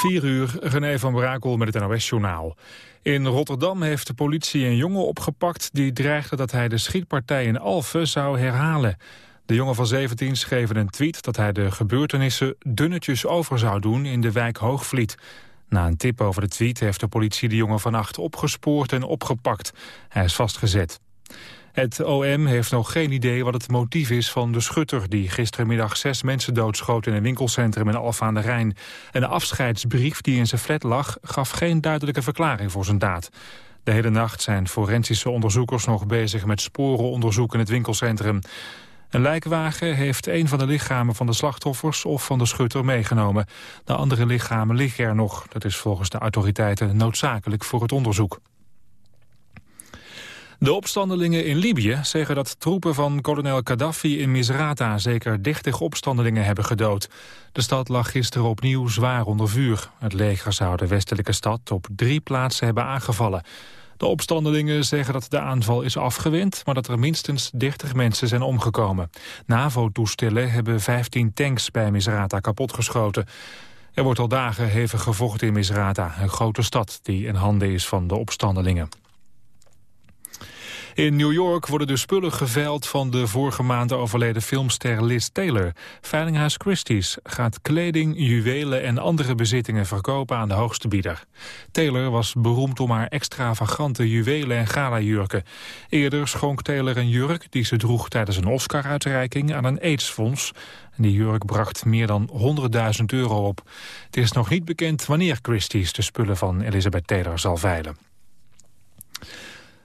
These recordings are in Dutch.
4 uur, René van Brakel met het NOS-journaal. In Rotterdam heeft de politie een jongen opgepakt... die dreigde dat hij de schietpartij in Alphen zou herhalen. De jongen van 17 schreef in een tweet dat hij de gebeurtenissen... dunnetjes over zou doen in de wijk Hoogvliet. Na een tip over de tweet heeft de politie de jongen vannacht opgespoord en opgepakt. Hij is vastgezet. Het OM heeft nog geen idee wat het motief is van de schutter... die gistermiddag zes mensen doodschoot in een winkelcentrum in Alfa aan de Rijn. Een afscheidsbrief die in zijn flat lag... gaf geen duidelijke verklaring voor zijn daad. De hele nacht zijn forensische onderzoekers nog bezig... met sporenonderzoek in het winkelcentrum. Een lijkwagen heeft een van de lichamen van de slachtoffers of van de schutter meegenomen. De andere lichamen liggen er nog. Dat is volgens de autoriteiten noodzakelijk voor het onderzoek. De opstandelingen in Libië zeggen dat troepen van kolonel Gaddafi in Misrata zeker 30 opstandelingen hebben gedood. De stad lag gisteren opnieuw zwaar onder vuur. Het leger zou de westelijke stad op drie plaatsen hebben aangevallen. De opstandelingen zeggen dat de aanval is afgewend, maar dat er minstens 30 mensen zijn omgekomen. NAVO-toestellen hebben 15 tanks bij Misrata kapotgeschoten. Er wordt al dagen hevig gevochten in Misrata, een grote stad die in handen is van de opstandelingen. In New York worden de spullen geveild van de vorige maand overleden filmster Liz Taylor. Veilinghuis Christie's gaat kleding, juwelen en andere bezittingen verkopen aan de hoogste bieder. Taylor was beroemd om haar extravagante juwelen en galajurken. Eerder schonk Taylor een jurk die ze droeg tijdens een Oscar-uitreiking aan een AIDS-fonds. Die jurk bracht meer dan 100.000 euro op. Het is nog niet bekend wanneer Christie's de spullen van Elizabeth Taylor zal veilen.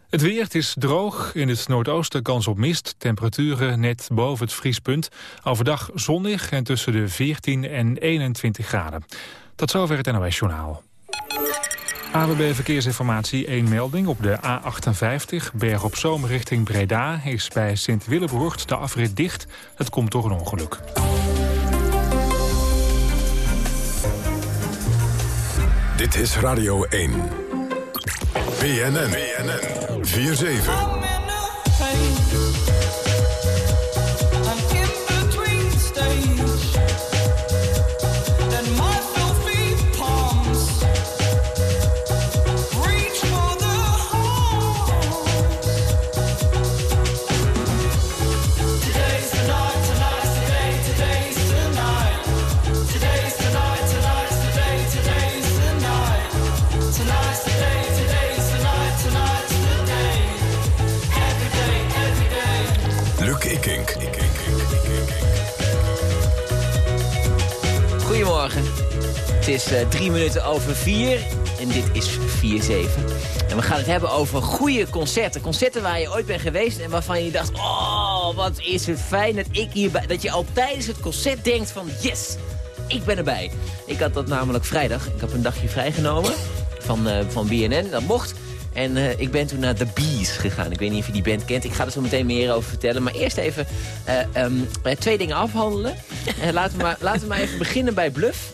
Het weer, is droog. In het noordoosten kans op mist. Temperaturen net boven het vriespunt. Overdag zonnig en tussen de 14 en 21 graden. Tot zover het NOS Journaal. AWB Verkeersinformatie, één melding op de A58, Berg op Zoom richting Breda... is bij Sint-Willebroort de afrit dicht. Het komt door een ongeluk. Dit is Radio 1. BNN. BNN. 4-7. Het is uh, drie minuten over vier en dit is 4-7. En we gaan het hebben over goede concerten. Concerten waar je ooit bent geweest en waarvan je dacht... oh, wat is het fijn dat ik hierbij... dat je al tijdens het concert denkt van... yes, ik ben erbij. Ik had dat namelijk vrijdag. Ik heb een dagje vrijgenomen van, uh, van BNN. Dat mocht. En uh, ik ben toen naar The Bees gegaan. Ik weet niet of je die band kent. Ik ga er zo meteen meer over vertellen. Maar eerst even um, twee dingen afhandelen. laten, we maar, laten we maar even beginnen bij Bluff.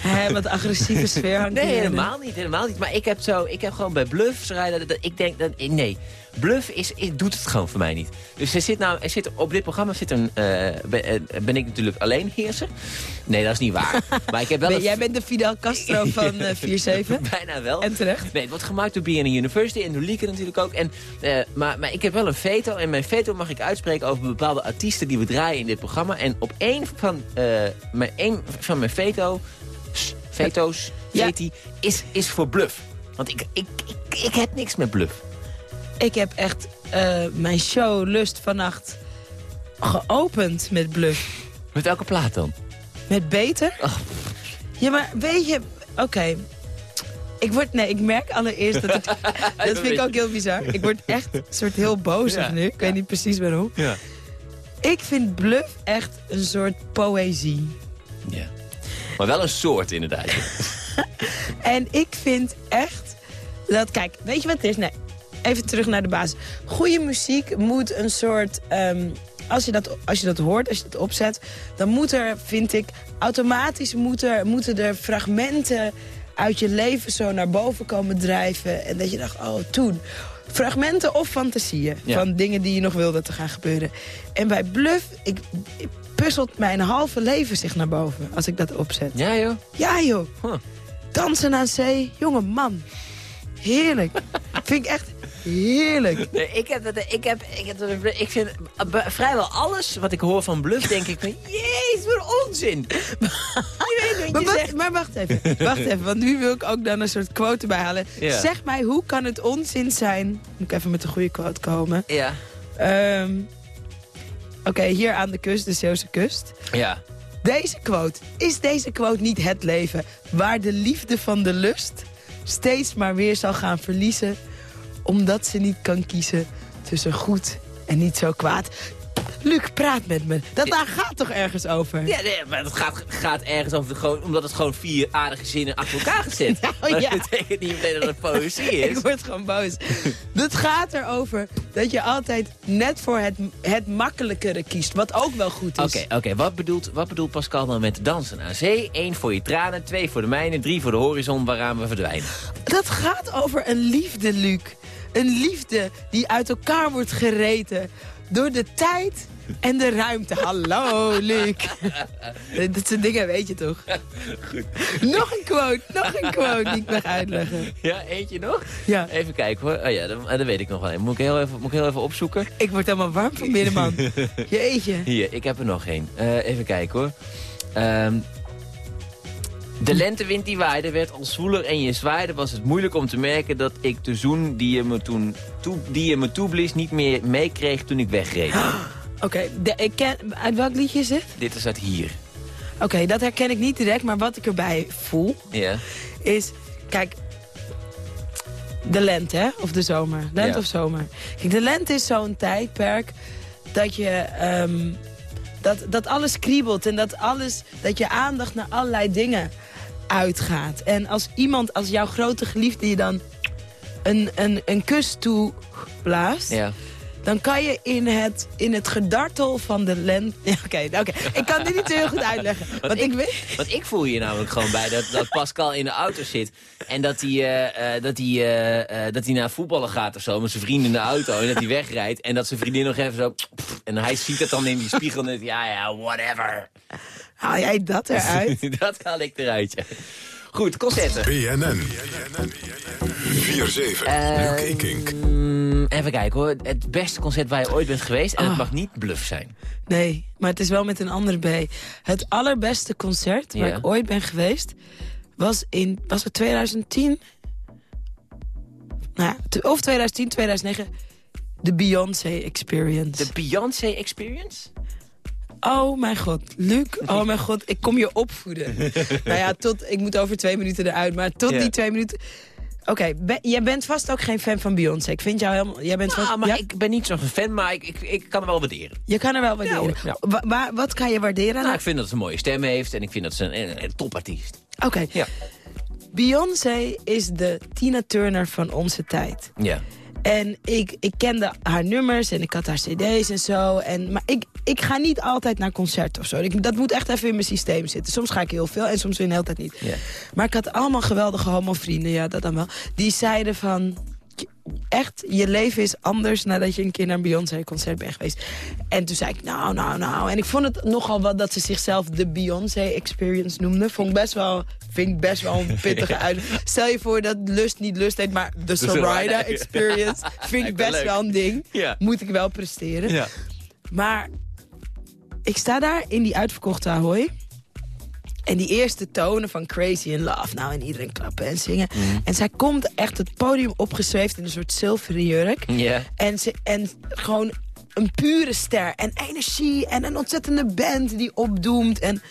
Hé, wat agressieve sfeer hangt Nee, helemaal niet, helemaal niet. Maar ik heb, zo, ik heb gewoon bij Bluff. Dat, ik denk dat, nee, Bluff is, doet het gewoon voor mij niet. Dus er zit nou, er zit, op dit programma zit een, uh, ben, ben, ik natuurlijk alleen heerser. Nee, dat is niet waar. maar ik heb wel ben, Jij bent de Fidel Castro van uh, 4-7? Bijna wel. En terecht? Nee, het wordt gemaakt door BNN University en door Lieke natuurlijk ook. En, maar, maar ik heb wel een veto. En mijn veto mag ik uitspreken over bepaalde artiesten die we draaien in dit programma. En op één van, mijn, één van mijn veto veto's, ja. is, is voor bluff. Want ik, ik, ik, ik heb niks met bluff. Ik heb echt uh, mijn show Lust vannacht geopend met bluff. Met welke plaat dan? Met Beter. Oh. Ja, maar weet je... Oké. Ik word... Nee, ik merk allereerst dat... Het, dat vind ik ook heel bizar. Ik word echt een soort heel boos ja, nu. Ik weet niet precies waarom. Ja. Ik vind bluff echt een soort poëzie. Ja. Maar wel een soort inderdaad. en ik vind echt dat, kijk, weet je wat het is? Nee, even terug naar de basis. Goede muziek moet een soort... Ehm, als, je dat, als je dat hoort, als je dat opzet... dan moet er, vind ik, automatisch moet er, moeten er fragmenten uit je leven zo naar boven komen drijven. En dat je dacht, oh, toen. fragmenten of fantasieën Ja. van dingen die je nog wil dat er gaan gebeuren. En bij Bluff, ik, ik puzzelt mijn halve leven zich naar boven als ik dat opzet. Ja, joh. Ja joh, Huh. dansen aan zee, jonge man. Heerlijk. Vind ik echt heerlijk. Nee, ik, heb dat, ik, heb, ik, heb dat, ik vind eh, vrijwel alles wat ik hoor van Bluff, denk ik van... Jezus, wat onzin. je weet wat Maar, je wat- zegt. maar wacht even, wacht even, want nu wil ik ook dan een soort quote erbij halen. Ja. Zeg mij, hoe kan het onzin zijn... Moet ik even met een goede quote komen. Ja, Ehm, Oké, hier aan de kust, de Zeeuwse kust. ja. Deze quote, is deze quote niet het leven... waar de liefde van de lust steeds maar weer zal gaan verliezen... omdat ze niet kan kiezen tussen goed en niet zo kwaad? Luc, praat met me. Dat daar gaat toch ergens over? Ja, nee, maar het gaat, gaat ergens over, gewoon, omdat het gewoon vier aardige zinnen achter elkaar gezet. Nou, ja. dat betekent niet meteen dat het poëzie Ik is. word gewoon boos. Het gaat erover dat je altijd net voor het, het makkelijkere kiest. Wat ook wel goed is. Oké, oké. Wat, bedoelt, wat bedoelt Pascal dan met dansen aan zee? Eén voor je tranen, twee voor de mijnen, drie voor de horizon waaraan we verdwijnen. Dat gaat over een liefde, Luc. Een liefde die uit elkaar wordt gereten door de tijd en de ruimte. Hallo, Luc. Dat soort dingen weet je toch? Goed. Nog een quote, nog een quote die ik mag uitleggen. Ja, eentje nog? Ja, Even kijken hoor. Oh ja, dat, dat weet ik nog wel. Moet ik heel even, moet ik heel even opzoeken? ik word helemaal warm van binnen, man. Jeetje. Hier, ik heb er nog één. Eh, even kijken hoor. Ehm, de lentewind die waaide werd al zwoeler en je zwaaide was het moeilijk om te merken dat ik de zoen die je me toen toe, die je me toeblies niet meer meekreeg toen ik wegreed. Oké, ik ken, uit welk liedje is dit? Dit is uit hier. Oké, dat herken ik niet direct, maar wat ik erbij voel is... Kijk, de lente, hè? Of de zomer. Lente of zomer. Kijk, de lente is zo'n tijdperk dat je... ehm, dat, dat alles kriebelt en dat, alles, dat je aandacht naar allerlei dingen uitgaat. En als iemand, als jouw grote geliefde je dan een, een, een kus toeblaast... Ja. dan kan je in het, in het gedartel van de lente... Ja, Oké, oké. ik kan dit niet heel goed uitleggen. Want ik, ik- weet... Want ik voel hier namelijk gewoon bij dat, dat Pascal in de auto zit. En dat hij, eh, eh, dat, hij, eh, dat hij naar voetballen gaat of zo met zijn vrienden in de auto. En dat hij wegrijdt. En dat zijn vriendin nog even zo... en hij ziet het dan in die spiegel en denkt, ja, ja, whatever. Haal jij dat eruit? dat haal ik eruit, ja. Goed, concerten. BNN. 4-7. Luc Ikink. Mm, even kijken hoor. Het beste concert waar je ooit bent geweest. En het Ah. mag niet bluff zijn. Nee, maar het is wel met een andere B. Het allerbeste concert waar Ja. ik ooit ben geweest... was in was het 2010? Nou of 2010, 2009. De Beyoncé Experience. De Beyoncé Experience? Oh mijn god, Luc, oh mijn god, ik kom je opvoeden. nou ja, tot, ik moet over twee minuten eruit, maar tot die twee minuten... Oké, ben- jij bent vast ook geen fan van Beyoncé. Ik vind jou helemaal... Jij bent vast, maar ja? ik ben niet zo'n fan, maar ik, ik, ik kan het wel waarderen. Je kan er wel waarderen. ja. Wa- wa- wat kan je waarderen? aan Nou, ik vind dat ze een mooie stem heeft en ik vind dat ze een, een, een topartiest. Oké, Ja. Beyoncé is de Tina Turner van onze tijd. Ja. En ik, ik kende haar nummers en ik had haar cd's en zo. En, maar ik, ik ga niet altijd naar concerten of zo. Ik, dat moet echt even in mijn systeem zitten. Soms ga ik heel veel en soms weer de hele tijd niet. Maar ik had allemaal geweldige homo-vrienden, ja, dat dan wel. Die zeiden van, echt, je leven is anders nadat je een keer naar een Beyoncé-concert bent geweest. En toen zei ik, nou, nou, nou. En ik vond het nogal wat dat ze zichzelf de Beyoncé-experience noemde. Vond ik best wel, vind ik best wel een pittige uit. Stel je voor dat Lust niet Lust heet, maar de Soraya, Soraya Experience. Vind ik best wel een ding. Moet ik wel presteren. Ja. Maar ik sta daar in die uitverkochte Ahoy. En die eerste tonen van Crazy in Love. Nou, en iedereen klappen en zingen. Mhm. En zij komt echt het podium opgezweefd in een soort zilveren jurk. Ja. En, ze, en gewoon een pure ster. En energie. En een ontzettende band die opdoemt. En,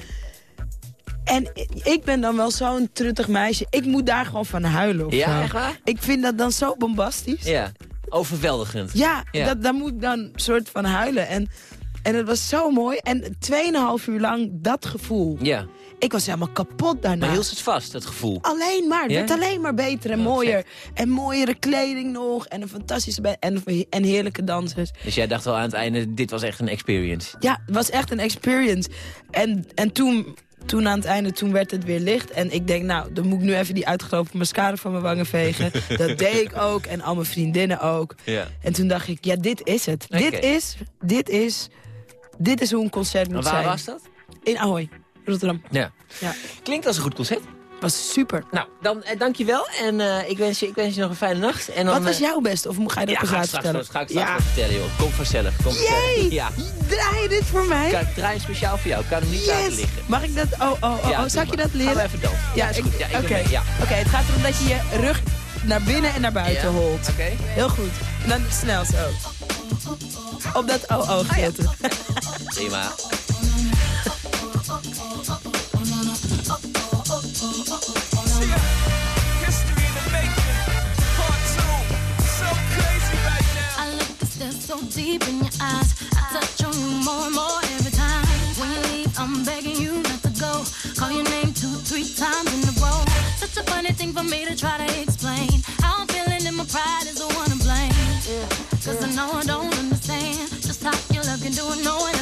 en ik ben dan wel zo'n truttig meisje. Ik moet daar gewoon van huilen of Ja, echt waar? Ik vind dat dan zo bombastisch. Ja. Overweldigend. Ja, Ja. Dat, daar moet ik dan soort van huilen. En, en het was zo mooi. En 2,5 uur lang dat gevoel. Ja. Ik was helemaal kapot daarna. Maar hield ze het vast, dat gevoel? Alleen maar. Het Ja? werd alleen maar beter en mooier. En mooiere kleding nog. En een fantastische band. En, en heerlijke dansers. Dus jij dacht wel aan het einde, dit was echt een experience. Ja, het was echt een experience. En, en toen, toen aan het einde, toen werd het weer licht. En ik denk, nou, dan moet ik nu even die uitgelopen mascara van mijn wangen vegen. dat deed ik ook en al mijn vriendinnen ook. Ja. En toen dacht ik, ja, dit is het. Dit is, dit is, dit is hoe een concert moet waar zijn. was dat? In Ahoy, Rotterdam. Ja. Ja, Klinkt als een goed concert. was super. Nou, dan eh, dankjewel. En eh, ik, wens je, ik wens je nog een fijne nacht. En dan, Wat was eh, jouw beste? Of moet ga je dat Ja, pas ga laten vertellen? ga ik straks ja. vertellen, joh. Kom vanzellig. Kom vanzellig. Jee, Ja. draai je dit voor mij? Ik draai hem speciaal voor jou. Ik kan hem niet laten liggen. Mag ik dat? Oh, oh, oh, Ja, oh. Zal ik je dat leren? We even dansen. Ja, is goed. Ja, Oké, mee, ja. Oké, het gaat erom dat je je rug naar binnen en naar buiten Ja. holt. Oké. Heel goed. En dan snel zo. Op dat Ah, oh-oh gedeelte. Prima. History in the making. Part two. So crazy right now. I look at stare so deep in your eyes. I touch on you more and more every time. When you leave, I'm begging you not to go. Call your name two, three times. Such a funny thing for me to try to explain. How I'm feeling and my pride is the one to blame. Cause I know I don't understand just how your love can do it, no one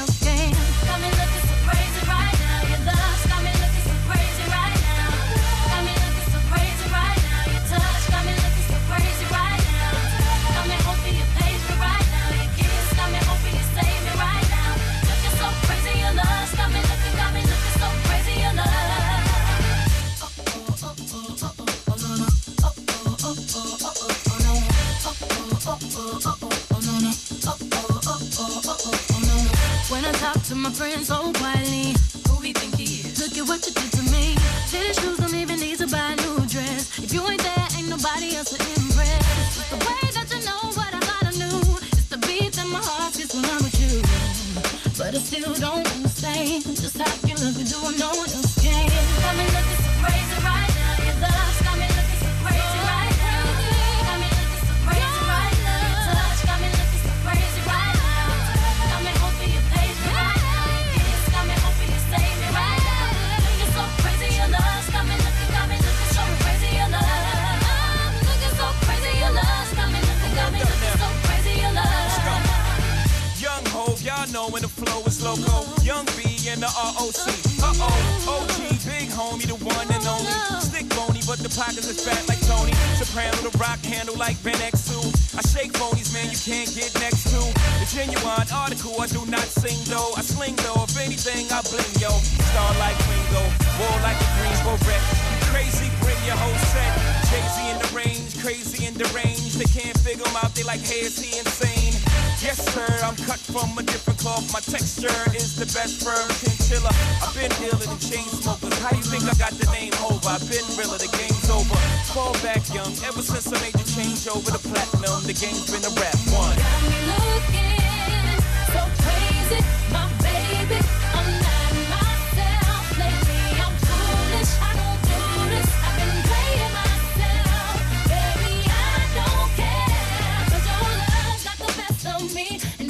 friends Do not sing though. I sling though, if anything, I bling yo. Star like Ringo, war like a Greensboro wreck. Crazy, bring your whole set. Jay-Z in the range, crazy in the range. They can't figure him out, they like, hey, is he insane? Yes, sir, I'm cut from a different cloth. My texture is the best firm chinchilla. I've been dealing in chain smokers. How you think I got the name over? I've been realer, the game's over. Fall back young, ever since I made the change over to platinum, the game's been a rap me,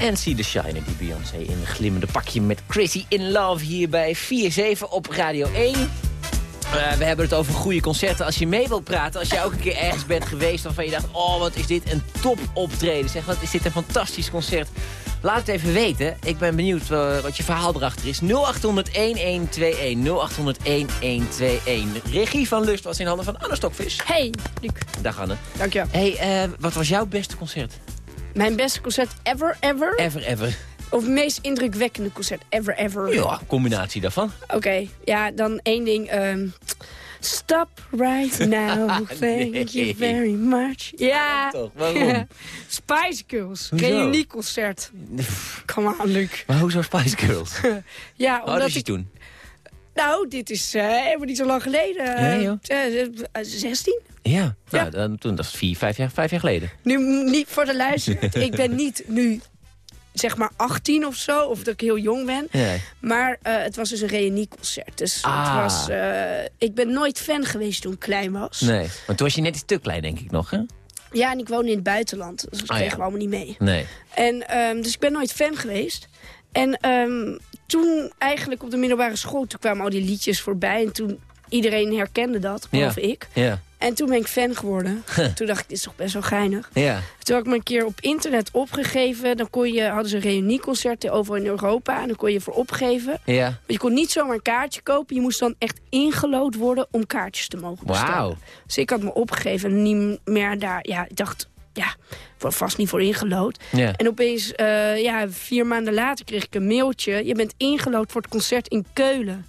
En zie de Shiner, die Beyoncé in een glimmende pakje met Crazy in Love hier bij 4-7 op Radio 1. Eh, we hebben het over goede concerten. Als je mee wilt praten, als jij ook een keer ergens bent geweest... waarvan je dacht, oh, wat is dit een top optreden. Zeg, wat is dit een fantastisch concert. Laat het even weten. Ik ben benieuwd eh, wat je verhaal erachter is. 0800-1121. 0800-1121. Regie van Lust was in handen van Anne Stokvis. Hey, Luc. Dag Anne. Dank je. Hey, eh, wat was jouw beste concert? Mijn beste concert ever, ever? Ever, ever. Of het meest indrukwekkende concert ever, ever? Ja, combinatie daarvan. Oké, ja, dan één ding. ehm, Stop right now, thank you very much. Ja, Toch, waarom? Spice Girls, reunieconcert. Come on, Luc. Maar hoezo Spice Girls? Ja, omdat je ik... toen? Nou, dit is eh, helemaal niet zo lang geleden. eh, Nee, joh. eh, eh, 16? Ja, Ja. Nou, dan, toen, dat is vier, vijf jaar, vijf jaar geleden. Nu, niet voor de luisteraar. ik ben niet nu, zeg maar, 18 of zo. Of dat ik heel jong ben. Nee. Maar eh, het was dus een reunieconcert. Dus Ah. het was... eh, ik ben nooit fan geweest toen ik klein was. Nee, want toen was je net iets te klein, denk ik nog, hè? Ja, en ik woonde in het buitenland. Dus dat Ah, kregen ja. we allemaal niet mee. Nee. En, ehm, dus ik ben nooit fan geweest. En ehm, toen eigenlijk op de middelbare school, toen kwamen al die liedjes voorbij. En toen iedereen herkende dat, behalve ik. Ja. En toen ben ik fan geworden. toen dacht ik, dit is toch best wel geinig. Ja. Toen had ik me een keer op internet opgegeven. Dan kon je, hadden ze reunieconcerten over in Europa. En dan kon je voor opgeven. Ja. Maar je kon niet zomaar een kaartje kopen. Je moest dan echt ingelood worden om kaartjes te mogen bestellen. Wauw. Dus ik had me opgegeven en niet meer daar... Ja, ik dacht, ja, voor- vast niet voor ingelood. En opeens, eh, ja, vier maanden later kreeg ik een mailtje. Je bent ingelood voor het concert in Keulen.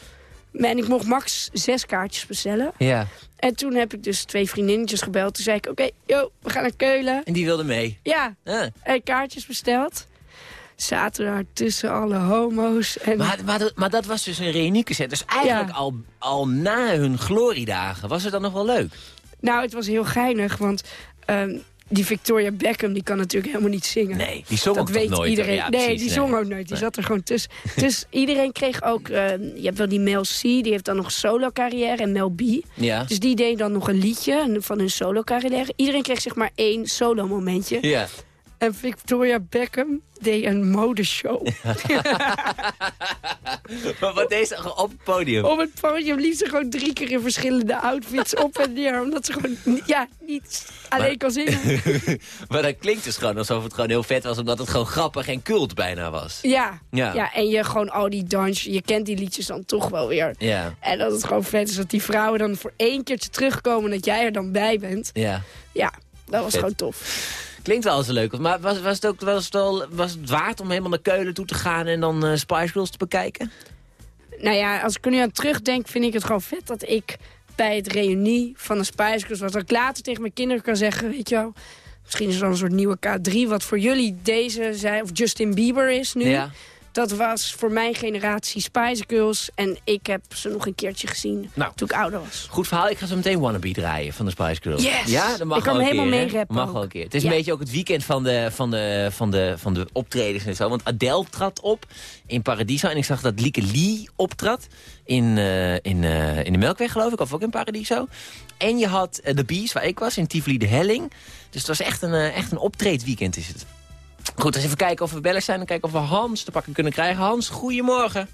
en ik mocht max zes kaartjes bestellen. Ja. En toen heb ik dus twee vriendinnetjes gebeld. Toen zei ik, oké, yo, we gaan naar Keulen. En die wilde mee. Ja, Ah. en kaartjes besteld. Zaten daar tussen alle homo's. En Maar, maar, dat- maar dat was dus een reunieconcert. Dus eigenlijk Ja. al, al na hun gloriedagen. Was het dan nog wel leuk? Nou, het was heel geinig, want ehm, die Victoria Beckham... die kan natuurlijk helemaal niet zingen. Nee, die zong dat ook weet nooit. iedereen. Ja, nee, die zong ook nooit. Die zat er gewoon tussen. dus iedereen kreeg ook... ehm, je hebt wel die Mel C, die heeft dan nog solo-carrière. En Mel B. Ja. Dus die deed dan nog een liedje van hun solo-carrière. Iedereen kreeg zeg maar één solo-momentje. Ja. En Victoria Beckham deed een modeshow. Maar wat deed ze op het podium? Op het podium liep ze gewoon drie keer in verschillende outfits op en neer. Omdat ze gewoon ja, niet alleen Maar- kan zingen. Maar dat klinkt dus gewoon alsof het gewoon heel vet was... omdat het gewoon grappig en cult bijna was. Ja, Ja. ja. en je gewoon al die dans, je kent die liedjes dan toch wel weer. Ja, En dat het gewoon vet is dat die vrouwen dan voor één keertje terugkomen... dat jij er dan bij bent. ja. Ja, dat was Vet. gewoon tof. Klinkt wel zo leuk. Maar was, was, het ook, was, het al, was het waard om helemaal naar Keulen toe te gaan... en dan eh, Spice Girls te bekijken? Nou ja, als ik er nu aan terugdenk, vind ik het gewoon vet dat ik bij het reunie van de Spice Girls... wat ik later tegen mijn kinderen kan zeggen, weet je wel... Misschien is er dan een soort nieuwe K3, wat voor jullie deze zijn, of Justin Bieber is nu. Ja. Dat was voor mijn generatie Spice Girls. En ik heb ze nog een keertje gezien Nou. toen ik ouder was. Goed verhaal. Ik ga zo meteen Wannabe draaien van de Spice Girls. Yes! Ja, dat mag Ik kan wel een helemaal meerappen Mag ook. wel een keer. Het is Ja. een beetje ook het weekend van de, van, de, van, de, van de optredens en zo. Want Adele trad op in Paradiso. En ik zag dat Lieke Lee optrad in, eh, in, eh, in de Melkweg, geloof ik. Of ook in Paradiso. En je had eh, de Bees, waar ik was, in Tivoli de Helling. Dus het was echt een, eh, echt een optreedweekend is het. Goed, eens even kijken of we bellen zijn. En kijken of we Hans te pakken kunnen krijgen. Hans, goedemorgen.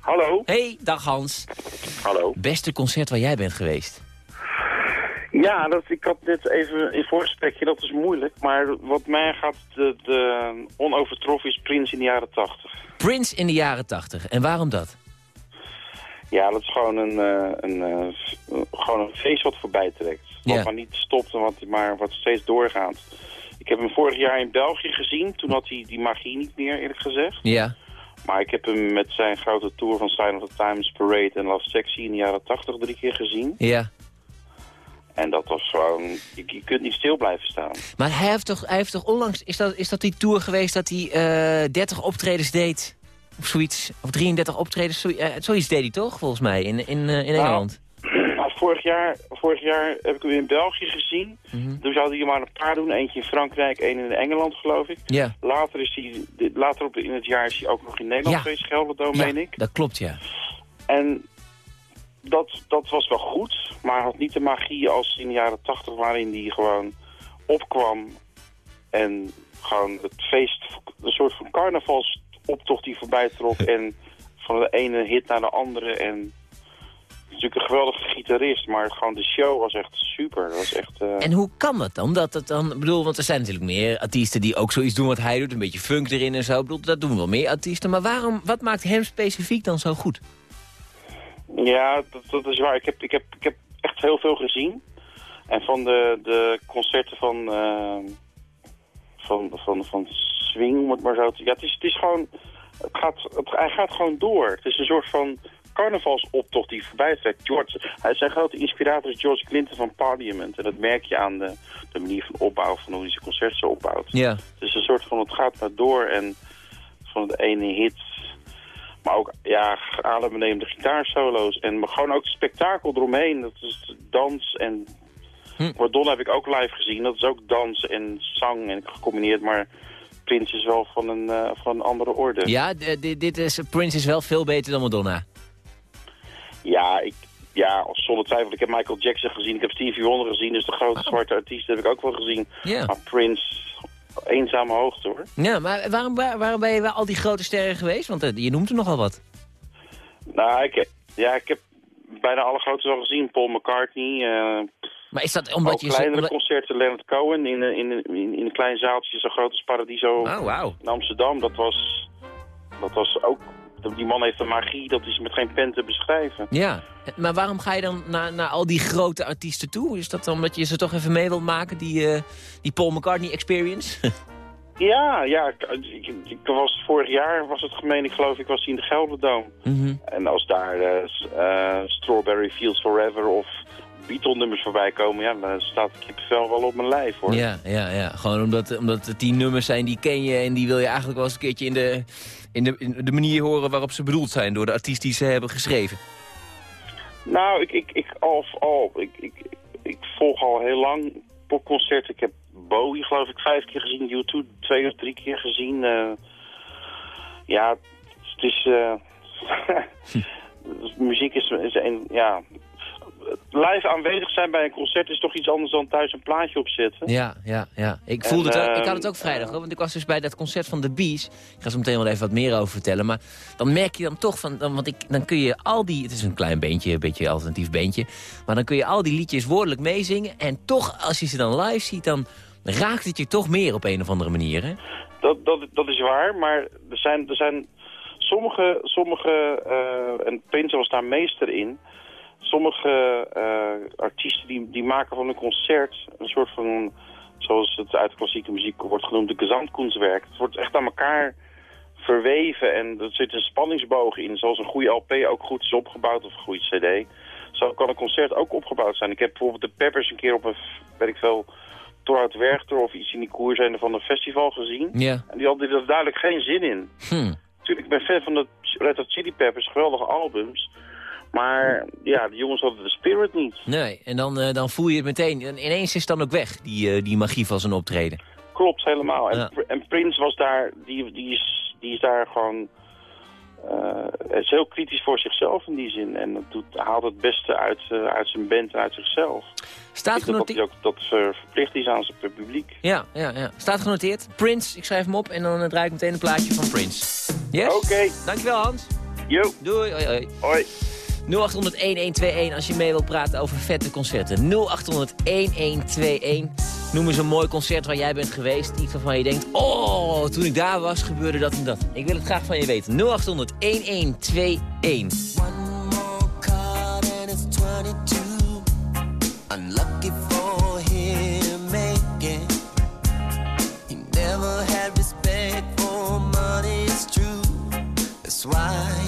Hallo. Hey, dag Hans. Hallo. Beste concert waar jij bent geweest. Ja, dat, ik had net even in voorgesprekje, dat is moeilijk. Maar wat mij gaat, de, de onovertroffen is Prins in de jaren tachtig. Prince in de jaren tachtig. En waarom dat? Ja, dat is gewoon een, eh, een, eh, gewoon een feest wat voorbij trekt. Wat Ja. maar niet stopt, en wat, maar wat steeds doorgaat. Ik heb hem vorig jaar in België gezien. Toen had hij die magie niet meer, eerlijk gezegd. Ja. Maar ik heb hem met zijn grote tour van Sign of the Times, Parade en Love Sexy in de jaren tachtig drie keer gezien. Ja. En dat was gewoon... Je, je kunt niet stil blijven staan. Maar hij heeft toch, hij heeft toch onlangs... Is dat, is dat die tour geweest dat hij eh 30 optredens deed? Of zoiets? Of 33 optredens? Zo, eh, zoiets deed hij toch, volgens mij, in, in, eh, in Engeland? Vorig, jaar, vorig jaar heb ik hem in België gezien. Mhm. Toen zou hij maar een paar doen. Eentje in Frankrijk, één in Engeland, geloof ik. Ja. Later, is hij, later op in het jaar is hij ook nog in Nederland Ja. geweest, Gelderdoom, ja, meen ik. dat klopt, ja. En dat, dat was wel goed, maar had niet de magie als in de jaren tachtig... waarin hij gewoon opkwam en gewoon het feest... een soort van carnavalsoptocht die voorbij trok... en van de ene hit naar de andere en... natuurlijk een geweldige gitarist, maar gewoon de show was echt super. Dat was echt... eh, En hoe kan dat dan? Dat het dan ik bedoel, want er zijn natuurlijk meer artiesten die ook zoiets doen wat hij doet. Een beetje funk erin en zo. Ik bedoel, dat doen wel meer artiesten. Maar waarom, wat maakt hem specifiek dan zo goed? Ja, dat, dat is waar. Ik heb, ik, heb, ik heb echt heel veel gezien. En van de, de concerten van, eh, van, van, van Swing, om het maar zo te... Ja, het is, het is gewoon... Het gaat, het, hij gaat gewoon door. Het is een soort van carnavalsoptocht die voorbij trekt. George, hij zijn grote inspirator is George Clinton van Parliament. En dat merk je aan de, de manier van opbouw, van hoe hij zijn concert zo opbouwt. Ja. Het is een soort van, het gaat maar door en van de ene hit... Maar ook, ja, adembenemende gitaarsolo's. En gewoon ook het spektakel eromheen. Dat is dans en... Hm. Madonna heb ik ook live gezien. Dat is ook dans en zang en gecombineerd. Maar Prince is wel van een, eh, van een andere orde. Ja, dit is, Prince is wel veel beter dan Madonna. Ja, ik, ja, zonder twijfel. Ik heb Michael Jackson gezien, ik heb Stevie Wonder gezien. Dus de grote zwarte artiest heb ik ook wel gezien. Oh. Maar Prince, eenzame hoogte hoor. Ja, maar waarom, waar- waarom ben je wel al die grote sterren geweest? Want eh, je noemt er nogal wat. Nou, ik, heb- ja, ik heb bijna alle grote wel gezien. Paul McCartney, eh Maar is dat omdat ook je... kleinere concerten. Leonard Cohen in, een- in, in, in een klein zaaltje, zo groot als Paradiso Oh, in Amsterdam. Dat was, dat was ook... Die man heeft een magie, dat is met geen pen te beschrijven. Ja, maar waarom ga je dan naar, naar al die grote artiesten toe? Is dat dan omdat je ze toch even mee wilt maken, die, eh, die Paul McCartney experience? Ja, ja, ik, ik, was vorig jaar was het gemeen, ik geloof ik was in de Gelderdoom. Mhm. En als daar eh, Strawberry Fields Forever of Beatle-nummers voorbij komen, ja, dan staat het kippenvel wel op mijn lijf, hoor. Ja, ja, ja. Gewoon omdat, omdat het die nummers zijn die ken je en die wil je eigenlijk wel eens een keertje in de, in de, in de manier horen waarop ze bedoeld zijn door de artiest die ze hebben geschreven. Nou, ik, ik, ik, al, al, ik, ik, ik volg al heel lang popconcerten. Ik heb Bowie, geloof ik, vijf keer gezien. U2 twee of drie keer gezien. eh. ja, het is... eh, muziek is, is een... Ja, live aanwezig zijn bij een concert is toch iets anders dan thuis een plaatje opzetten. Ja, ja, ja. Ik En, voelde het ook, ik ehm, had het ook vrijdag, hoor, want ik was dus bij dat concert van The Bees. Ik ga zo meteen wel even wat meer over vertellen, maar dan merk je dan toch van, dan, want ik, dan kun je al die, het is een klein beentje, een beetje een alternatief beentje, maar dan kun je al die liedjes woordelijk meezingen en toch, als je ze dan live ziet, dan raakt het je toch meer op een of andere manier, hè? Dat, dat, dat is waar, maar er zijn, er zijn sommige, sommige uh, en Prince was daar meester in, sommige uh, artiesten die, die maken van een concert een soort van, zoals het uit klassieke muziek wordt genoemd, de gezamtkunstwerk. Het wordt echt aan elkaar verweven en er zit een spanningsboog in, zoals een goede LP ook goed is opgebouwd of een goede cd. Zo kan een concert ook opgebouwd zijn. Ik heb bijvoorbeeld de Peppers een keer op een, weet ik veel, Torhout Werchter of iets in die koerzijde van een festival gezien. Ja. En die hadden er duidelijk geen zin in. Hm. Natuurlijk, ik ben fan van de Red Hot Chili Peppers, geweldige albums. Maar ja, de jongens hadden de spirit niet. Nee, en dan, uh, dan voel je het meteen. En ineens is het dan ook weg, die, uh, die magie van zijn optreden. Klopt, helemaal. En, Ja. en Prince was daar, die, die, is, die is daar gewoon... Uh, is heel kritisch voor zichzelf in die zin. En dat doet, haalt het beste uit, uit zijn band en uit zichzelf. Staat genoteerd? Dat, dat, dat uh, verplicht is aan zijn publiek. Ja, ja, ja. Staat genoteerd. Prince, ik schrijf hem op en dan draai ik meteen een plaatje van Prince. Yes? Oké. Okay. Dankjewel Hans. Jo. Doei. Hoi. hoi. hoi. 0800-1121 als je mee wilt praten over vette concerten. 0800-1121. Noem eens een mooi concert waar jij bent geweest. Iets waarvan je denkt, oh, toen ik daar was gebeurde dat en dat. Ik wil het graag van je weten. 0800-1121. Unlucky for never respect for money, it's true. Why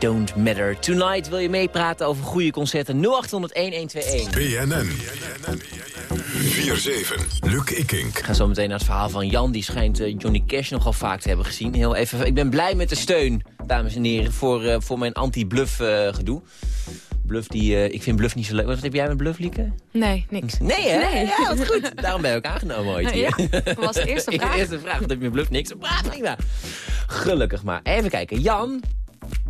Don't Matter. Tonight wil je meepraten over goede concerten. 0800-1121. BNN. 4-7. Luc Ikink. Ik ga zo meteen naar het verhaal van Jan. Die schijnt eh, Johnny Cash nogal vaak te hebben gezien. Heel even, ik ben blij met de steun, dames en heren, voor, eh, voor mijn anti-bluff eh, gedoe. Bluff die, eh, ik vind bluff niet zo leuk. Wat heb jij met bluff, Lieke? Nee, niks. Nee, hè? Nee. Ja, wat goed. Daarom ben ik ook aangenomen ooit hier. Ja, dat was de eerste vraag. eerste vraag. Wat heb je met bluff? Niks. Ah, prima. Gelukkig maar. Even kijken. Jan.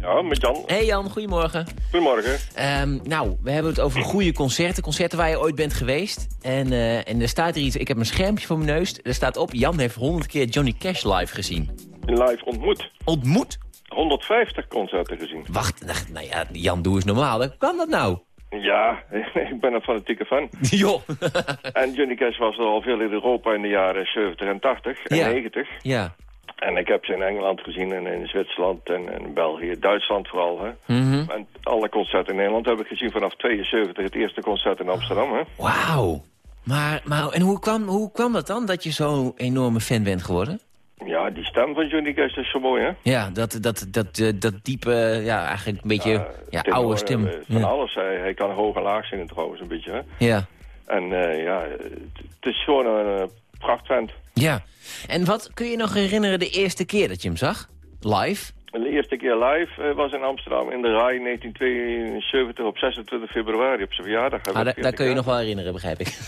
Ja, met Jan. Hey Jan, goedemorgen. Goedemorgen. Ehm, nou, we hebben het over goede concerten. Concerten waar je ooit bent geweest. En, eh, en er staat er iets, ik heb een schermpje voor mijn neus. Er staat op, Jan heeft 100 keer Johnny Cash live gezien. Live ontmoet. Ontmoet? 150 concerten gezien. Wacht, nou, nou ja, Jan, doe eens normaal. Hoe kan dat nou? Ja, ik ben een fanatieke fan. Joh. En Johnny Cash was er al veel in Europa in de jaren 70 en 80 en Ja. 90. Ja. En ik heb ze in Engeland gezien en in Zwitserland en in België, Duitsland vooral. Hè. Mhm. En alle concerten in Nederland heb ik gezien vanaf 72, het eerste concert in Amsterdam. Hè. Wauw. Maar, maar en hoe kwam, hoe kwam dat dan, dat je zo'n enorme fan bent geworden? Ja, die stem van Johnny Cash is zo mooi, hè? Ja, dat, dat, dat, eh, dat diepe, ja, eigenlijk een beetje ja, oude stem. eh, Van Ja. alles. Hij, hij kan hoog en laag zingen trouwens een beetje, hè. ja. En eh, ja, het het is gewoon een uh, prachtvent. Ja. En wat kun je nog herinneren de eerste keer dat je hem zag? Live? De eerste keer live eh, was in Amsterdam in de RAI 1972 op 26 februari op zijn verjaardag. Ah, daar, daar 40 kun je nog wel herinneren, begrijp ik.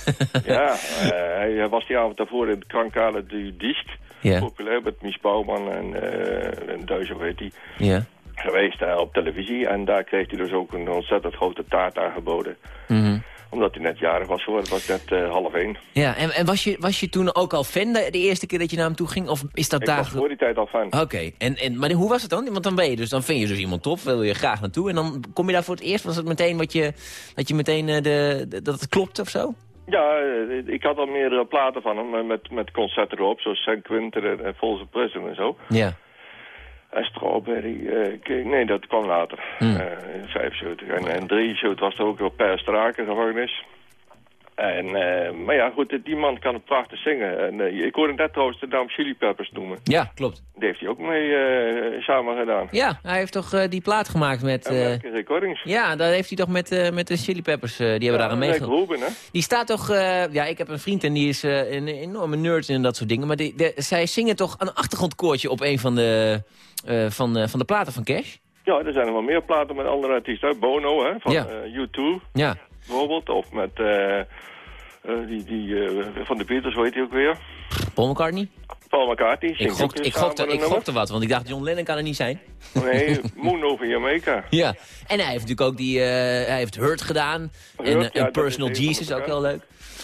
Ja, eh, hij, was die avond daarvoor in de krankale du. Ja. Populair met Mies Bouwman en, uh, en Duizer, weet hij. Ja. Geweest op televisie. En daar kreeg hij dus ook een ontzettend grote taart aangeboden. Mhm. Omdat hij net jarig was hoor. Het was net eh, half één. Ja, en, en was, je, was je toen ook al fan de, de eerste keer dat je naar hem toe ging? Of is dat Ik daar... was voor die tijd al fan. Oké, en, en, maar hoe was het dan? Want dan ben je dus, dan vind je dus iemand tof, wil je graag naartoe. En dan kom je daar voor het eerst, was het meteen wat je, dat je meteen eh, de, de- dat het klopt of zo? Ja, eh, ik had al meerdere platen van hem met, met concerten erop. Zoals St. Quentin en, en Volse Prison en zo. Ja. En Strawberry, eh, ik- nee, dat kwam later. Hmm. Eh, in 75. En in 73 was er ook wel Per Straken gevangenis. En, eh, maar ja, goed, die man kan het prachtig zingen. En, eh, ik hoorde net trouwens de naam Chili Peppers noemen. Ja, klopt. Die heeft hij ook mee eh, samen gedaan. Ja, hij heeft toch die plaat gemaakt met... En Mercury Recordings. ja, daar heeft hij toch met, met de Chili Peppers, die hebben daar aan meegedaan. Hè? Die staat toch... ja, ik heb een vriend en die is een enorme nerd in dat soort dingen. Maar die, de- zij zingen toch een achtergrondkoortje op een van de, van, van de platen van Cash? Ja, er zijn er wel meer platen met andere artiesten. Bono, hè, van Ja. eh, U2 Ja. Bijvoorbeeld. Of met eh, eh, die, die eh, van de Beatles, weet je ook weer. Paul McCartney? Paul McCartney. Ik, weer ik, gokte, ik gokte wat, want ik dacht John Lennon kan er niet zijn. Nee, Moon over Jamaica. Ja, en hij heeft natuurlijk ook die, hij heeft Hurt gedaan. en Hurt, ja, en dat Personal Jesus ook heel leuk.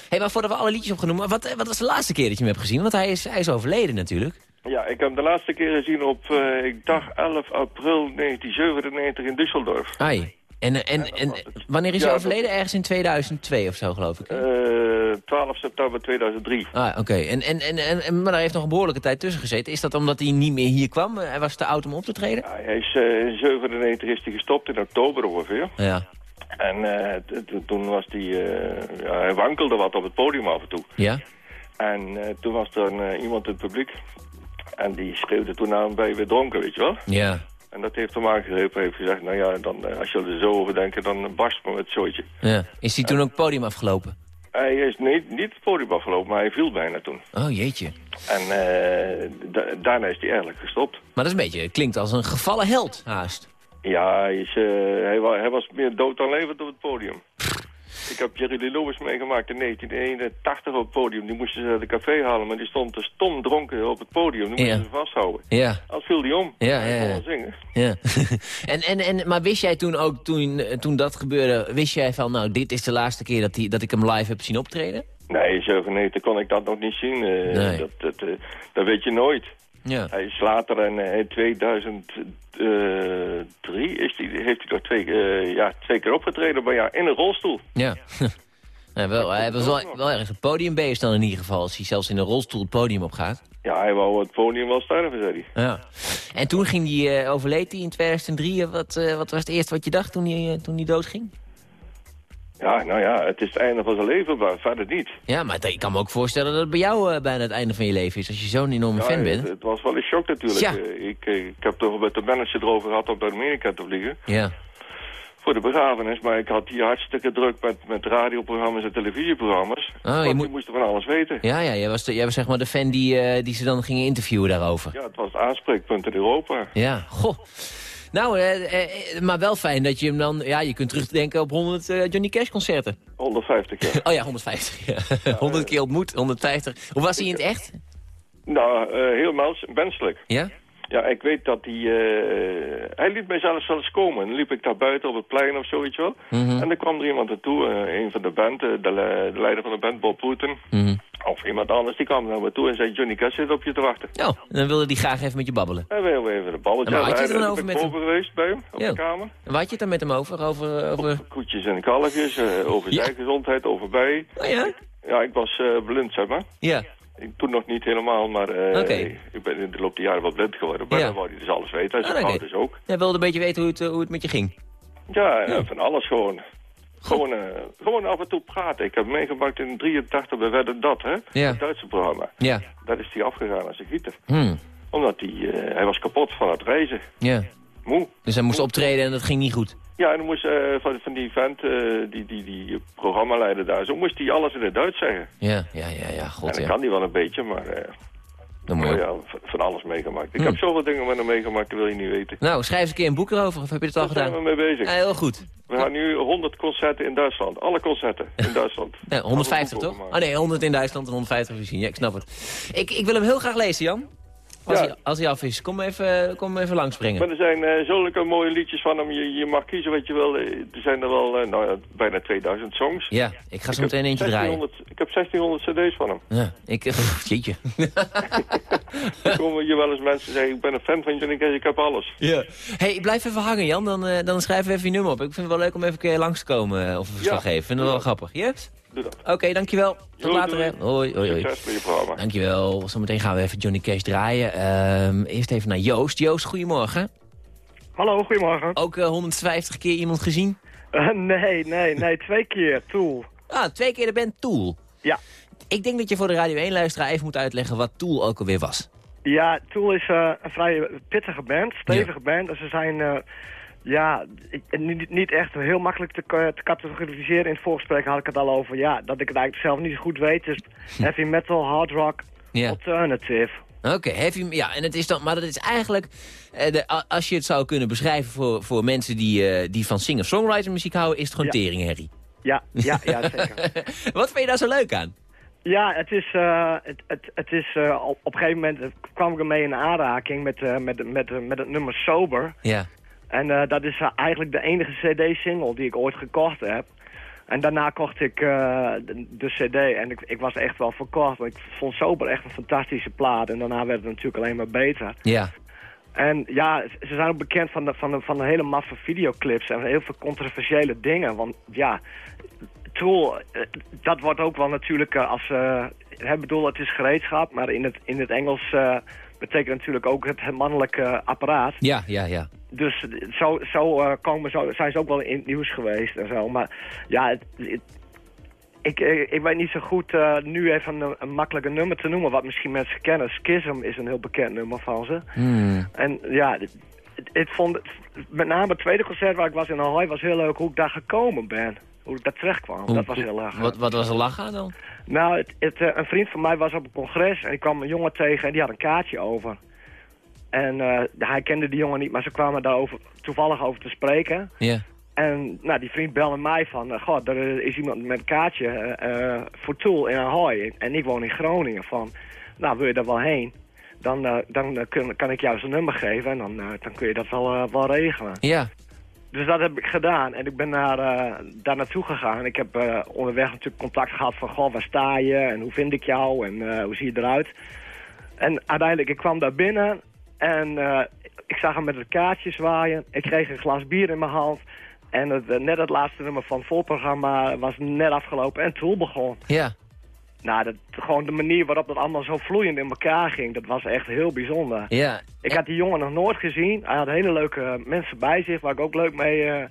hey, maar voordat we alle liedjes opgenoemd, wat, wat was de laatste keer dat je hem hebt gezien? Want hij is, hij is overleden natuurlijk. Ja, ik heb hem de laatste keer gezien op, eh, ik dacht 11 april 1997 in Düsseldorf. Ai. En, eh, en, en wanneer is Ja, hij dat- overleden? Ergens in 2002 of zo, geloof ik. hè? Eh 12 september 2003. Ah, oké. En, en, en, en, en- maar daar heeft nog een behoorlijke tijd tussen gezeten. Is dat omdat hij niet meer hier kwam? Eh, Hij was te oud om op te treden? Ja, hij is eh, in 97 is hij gestopt, in oktober ongeveer. Ja. En eh, toen was hij, eh, ja, hij wankelde wat op het podium af en toe. Ja? En eh, toen was er een, eh, iemand in het publiek. En die schreeuwde toen aan bij weer dronken, weet je wel. Ja. En dat heeft hem aangegrepen. heeft gezegd, nou ja, dan, eh, als je er zo over denkt, dan barst me het zooitje. ja. Is hij toen ook het podium afgelopen? Hij is niet, niet het podium afgelopen, maar hij viel bijna toen. Oh, jeetje. En eh, da- daarna is hij eigenlijk gestopt. Maar dat is een beetje, klinkt als een gevallen held, haast. Ja, hij, is, eh, hij, wa- hij was meer dood dan levend op het podium. Ik heb Jerry Lewis meegemaakt in 1981 op het podium. Die moesten ze uit het café halen, maar die stond te stom dronken op het podium. Die moesten Ja. ze vasthouden. Ja. Als viel die om. Ja, ja, ja. zingen. Ja. en, en, en, maar wist jij toen ook, toen, eh, toen dat gebeurde, wist jij van, nou, dit is de laatste keer dat, die, dat ik hem live heb zien optreden? Nee, in 97 kon ik dat nog niet zien. eh, Nee. dat, dat, eh, dat weet je nooit. Ja. Hij is later in, eh, in 2003 is die, heeft hij nog twee, eh, ja, twee keer opgetreden, maar ja, in een rolstoel. Ja. ja wel, hij was wel, wel erg een podiumbeest dan in ieder geval, als hij zelfs in een rolstoel het podium op gaat. Ja, hij wou het podium wel sterven, zei hij. Ja. En toen ging die, eh, overleed hij in 2003. eh, Wat, eh, wat was het eerste wat je dacht toen hij, eh, toen hij doodging? Ja, nou ja, het is het einde van zijn leven, maar verder niet. Ja, maar ik kan me ook voorstellen dat het bij jou eh, bijna het einde van je leven is. Als je zo'n enorme Ja, fan bent. Het, het was wel een shock natuurlijk. Ja. Eh, Ik, eh, ik heb toch met de manager erover gehad om naar Amerika te vliegen. Ja. Voor de begrafenis, maar ik had hier hartstikke druk met, met radioprogramma's en televisieprogramma's. Oh, je want moet- die moesten van alles weten. Ja, ja, jij was, de, jij was zeg maar de fan die, die ze dan gingen interviewen daarover. Ja, het was het aanspreekpunt in Europa. Ja, goh. Nou, eh, eh, maar wel fijn dat je hem dan... Ja, je kunt terugdenken op 100 eh, Johnny Cash concerten. 150 keer. Oh ja, 150. Ja. 100 keer ontmoet, 150. Hoe was hij in het echt? Nou, eh, heel mens- menselijk. Ja? Ja, ik weet dat hij... eh, hij liet mij zelfs wel eens komen. Dan liep ik daar buiten op het plein of zoiets wel. Mhm. En dan kwam er iemand naartoe, eh, een van de band, eh, de, le- de leider van de band, Bob Poeten. Mhm. Of iemand anders, die kwam naar me toe en zei... Johnny Cash zit op je te wachten. Oh, dan wilde hij graag even met je babbelen. En we hebben even de balletje. En waar had je het dan over met boven geweest bij hem, op de kamer. En waar had je het dan met hem over? Over, over... Koetjes en kalfjes, over Ja. zijn gezondheid, over bij. Oh ja? Ja, ik was blind, zeg maar. Ja. Ik, toen nog niet helemaal, maar eh, Oké. ik ben in de loop der jaren wel blind geworden. Maar Ja. dan wou hij dus alles weten. En Ah, oké. ouders ook. Jij wilde een beetje weten hoe het, eh, hoe het met je ging. Ja, eh, van alles gewoon. Gewoon, gewoon af en toe praten. Ik heb meegemaakt in 83 bij Wedden Dat, hè? Ja. Het Duitse programma. Ja. Daar is hij afgegaan als een gieter. Hmm. Omdat hij, eh, hij was kapot van het reizen. Ja. Moe. Dus hij moest optreden en dat ging niet goed. Ja, en dan moest eh, van, van die vent, eh, die, die, die programmaleider daar, zo moest hij alles in het Duits zeggen. Ja, ja, ja, ja. en God, dat ja. kan hij wel een beetje, maar eh, Dan moet je oh ja, van, alles meegemaakt. Ik Hm. heb zoveel dingen met hem meegemaakt, dat wil je niet weten. Nou, schrijf eens een keer een boek erover. Of heb je het al Daar zijn gedaan? we mee bezig. Ja, heel goed. We gaan nu 100 concerten in Duitsland. Alle concerten in Duitsland. Nee, 150 Gaan we een boek toch? Oh nee, 100 in Duitsland en 150 misschien. Ja, ik snap het. Ik, ik wil hem heel graag lezen, Jan. Als, Ja. hij, als hij af is. Kom even, kom even langsbrengen. Maar er zijn eh, zulke mooie liedjes van hem. Je, je mag kiezen wat je wil. Eh, Er zijn er wel eh, nou, ja, bijna 2000 songs. Ja, ik ga zo meteen eentje draaien. 1600 Ik heb 1600 cd's van hem. Ja, ik... jeetje. Dan komen hier wel eens mensen zeggen, ik ben een fan van Johnny Cash, ik heb alles. Ja. hey, blijf even hangen, Jan. Dan, eh, dan schrijven we even je nummer op. Ik vind het wel leuk om even een keer langs te komen of een verslag Ja, geven. Ik vind het wel grappig. Yes? Doe dat. Oké, dankjewel. Tot later, doei. Hoi, hoi, hoi. Succes met je programma. Dankjewel. Zometeen gaan we even Johnny Cash draaien. Ehm, eerst even naar Joost. Joost, goedemorgen. Hallo, goedemorgen. Ook eh, 150 keer iemand gezien? Eh, nee, nee, nee, twee keer, Tool. Ah, twee keer de band Tool. Ja. Ik denk dat je voor de Radio 1-luisteraar even moet uitleggen wat Tool ook alweer was. Ja, Tool is eh, een vrij pittige band, stevige band. En ze zijn, eh, ja, niet, niet echt heel makkelijk te, te categoriseren. In het voorgesprek had ik het al over, ja, dat ik het eigenlijk zelf niet zo goed weet. Dus heavy metal, hard rock, Ja. alternative. Oké, heavy, ja, en het is dan, maar dat is eigenlijk, eh, de, als je het zou kunnen beschrijven voor, voor mensen die, eh, die van singer-songwriter muziek houden, is het gewoon Ja. teringherrie. Ja, ja, ja, zeker. Wat vind je daar zo leuk aan? Ja, het is, eh, het, het, het is eh, op, op een gegeven moment kwam ik ermee in aanraking met, met, met, met het nummer Sober. Ja. En eh, dat is eh, eigenlijk de enige cd-single die ik ooit gekocht heb. En daarna kocht ik eh, de, de cd en ik, ik was echt wel verkocht. Want ik vond Sober echt een fantastische plaat. En daarna werd het natuurlijk alleen maar beter. Ja. En ja, ze zijn ook bekend van de, van de, van de hele maffe videoclips en heel veel controversiële dingen. Want ja, Tool, dat wordt ook wel natuurlijk als... ik bedoel, het is gereedschap, maar in het, in het Engels betekent natuurlijk ook het, mannelijke apparaat. Ja, ja, ja. Dus zo, zo, eh, komen, zo zijn ze ook wel in het nieuws geweest en zo. Maar ja, het, het- ik, eh, ik weet niet zo goed eh, nu even een, een makkelijke nummer te noemen... wat misschien mensen kennen. Schism is een heel bekend nummer van ze. Hmm. En ja, ik vond... Met name het tweede concert waar ik was in Ahoy was heel leuk hoe ik daar gekomen ben. Hoe ik daar terecht kwam. Hoe- dat was heel erg. Wat, wat was er lachen dan? Nou, het, het, eh, een vriend van mij was op een congres en ik kwam een jongen tegen en die had een kaartje over. En eh, hij kende die jongen niet, maar ze kwamen daarover toevallig over te spreken. Ja. En nou, die vriend belde mij van, eh, god, er is iemand met een kaartje voor Tool in Ahoy. En ik woon in Groningen. Van, nou, wil je daar wel heen? Dan, dan kun- kan ik jou zijn nummer geven en dan, dan kun je dat wel, wel regelen. Ja. Dus dat heb ik gedaan en ik ben naar, eh, daar naartoe gegaan. Ik heb eh, onderweg natuurlijk contact gehad van, goh, waar sta je en hoe vind ik jou en eh, hoe zie je eruit? En uiteindelijk, ik kwam daar binnen en ik zag hem met het kaartje zwaaien. Ik kreeg een glas bier in mijn hand. En het, net het laatste nummer van het voorprogramma was net afgelopen en Tool begon. Ja. Nou, dat, gewoon de manier waarop dat allemaal zo vloeiend in elkaar ging, dat was echt heel bijzonder. Ja. Ik had die jongen nog nooit gezien. Hij had hele leuke mensen bij zich, waar ik ook leuk mee, eh,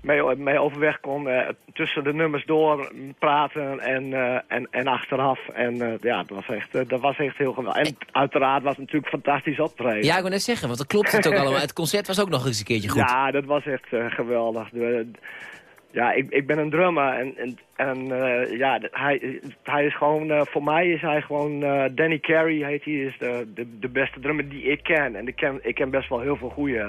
mee, mee overweg kon. eh, tussen de nummers door praten en, eh, en, en achteraf. En ja, dat was, echt, dat was echt heel geweldig. En uiteraard was het natuurlijk fantastisch optreden. Ja, ik wil net zeggen, want dat klopt het ook allemaal. Het concert was ook nog eens een keertje goed. Ja, dat was echt geweldig. De- ja, ik, ik ben een drummer en, en, en eh, ja, hij, hij is gewoon, eh, voor mij is hij gewoon, eh, Danny Carey heet hij, is de, de, de beste drummer die ik ken. En ik ken, ik ken best wel heel veel goeie.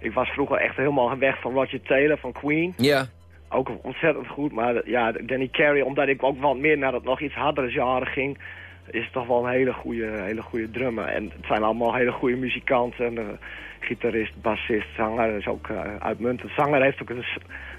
Ik was vroeger echt helemaal weg van Roger Taylor van Queen. Ja. Ook ontzettend goed, maar ja, Danny Carey, omdat ik ook wat meer naar het nog iets hardere genre ging, is toch wel een hele goede, hele goede drummer. En het zijn allemaal hele goede muzikanten. En, gitarist, bassist, zanger is ook uitmuntend. Zanger heeft ook een,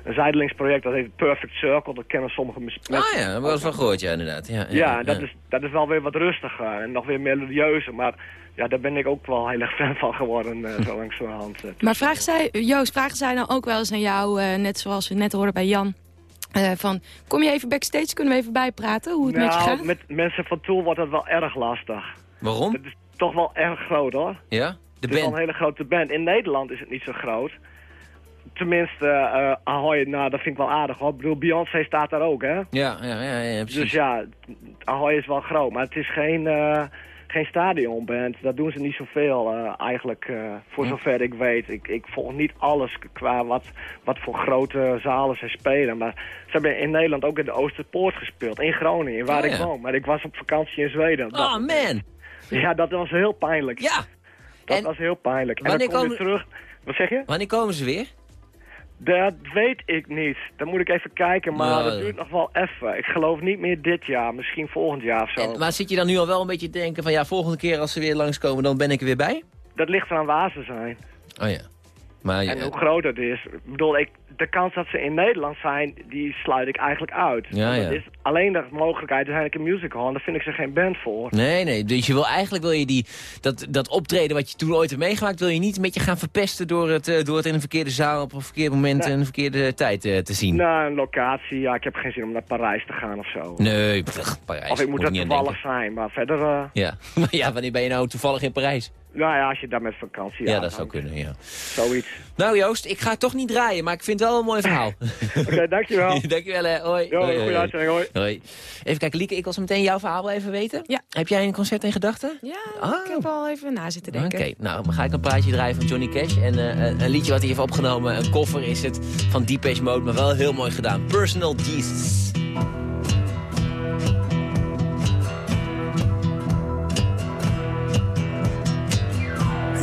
een zijdelingsproject, dat heet Perfect Circle. Dat kennen sommige mus- Ah ja, hebben we wel gehoord, ja, inderdaad. Ja, Ja, dat, Is, dat is wel weer wat rustiger en nog weer melodieuzer. Maar ja, daar ben ik ook wel heel erg fan van geworden, eh, zo langzamerhand. eh. Maar vragen zij, Joost, vragen zij dan ook wel eens aan jou, eh, net zoals we net hoorden bij Jan... eh, van, kom je even backstage, kunnen we even bijpraten hoe het met je nou, gaat? met mensen van Tool wordt dat wel erg lastig. Waarom? Het is toch wel erg groot hoor. Ja? De het is wel een hele grote band. In Nederland is het niet zo groot. Tenminste, eh Ahoy, nou dat vind ik wel aardig hoor. Ik bedoel, Beyoncé staat daar ook hè. Ja, ja, ja, ja, precies. Dus ja, Ahoy is wel groot. Maar het is geen, eh, geen stadionband. Dat doen ze niet zoveel eh, eigenlijk, voor Hm. zover ik weet. Ik, ik volg niet alles qua wat, wat voor grote zalen ze spelen. Maar ze hebben in Nederland ook in de Oosterpoort gespeeld. In Groningen, waar Oh, ik woon. Maar ik was op vakantie in Zweden. Oh man! ja, dat was heel pijnlijk. Ja! Dat En was heel pijnlijk. En wanneer dan kom je komen- terug... Wat zeg je? Wanneer komen ze weer? Dat weet ik niet. Dan moet ik even kijken, maar dat duurt nog wel even. Ik geloof niet meer dit jaar, misschien volgend jaar of zo. En, maar zit je dan nu al wel een beetje te denken van ja, volgende keer als ze weer langskomen, dan ben ik er weer bij? Dat ligt eraan waar ze zijn. Oh ja. Maar En hoe groot het is. Ik bedoel, ik, de kans dat ze in Nederland zijn, die sluit ik eigenlijk uit. Ja, dat is alleen de mogelijkheid, er zijn ik een musical, en daar vind ik ze geen band voor. Nee, nee. Dus je wil eigenlijk wil je die, dat, dat optreden wat je toen ooit hebt meegemaakt, wil je niet een beetje gaan verpesten door het, eh, door het in een verkeerde zaal op een verkeerd moment en een verkeerde tijd eh, te zien. Nou, een locatie, ja, ik heb geen zin om naar Parijs te gaan of zo. Nee, pff, Parijs. of ik moet aan toevallig zijn, maar verder... denken. Ja. Maar ja, wanneer ben je nou toevallig in Parijs? Nou ja, als je daar met vakantie Ja, dat zou kunnen, ja. Zoiets. Nou Joost, ik ga het toch niet draaien, maar ik vind het wel een mooi verhaal. Oké, dankjewel. Dankjewel, hè. Hoi. Jo, Hoi, hoi, hoi. Hoi. Even kijken, Lieke, ik wil zo meteen jouw verhaal wel even weten. Ja. Heb jij een concert in gedachten? Ja, Oh. ik heb al even na zitten Oké, denken. nou dan ga ik een praatje draaien van Johnny Cash. En eh, een- een liedje wat hij heeft opgenomen, een cover is het van Depeche Mode, maar wel heel mooi gedaan. Personal Jesus.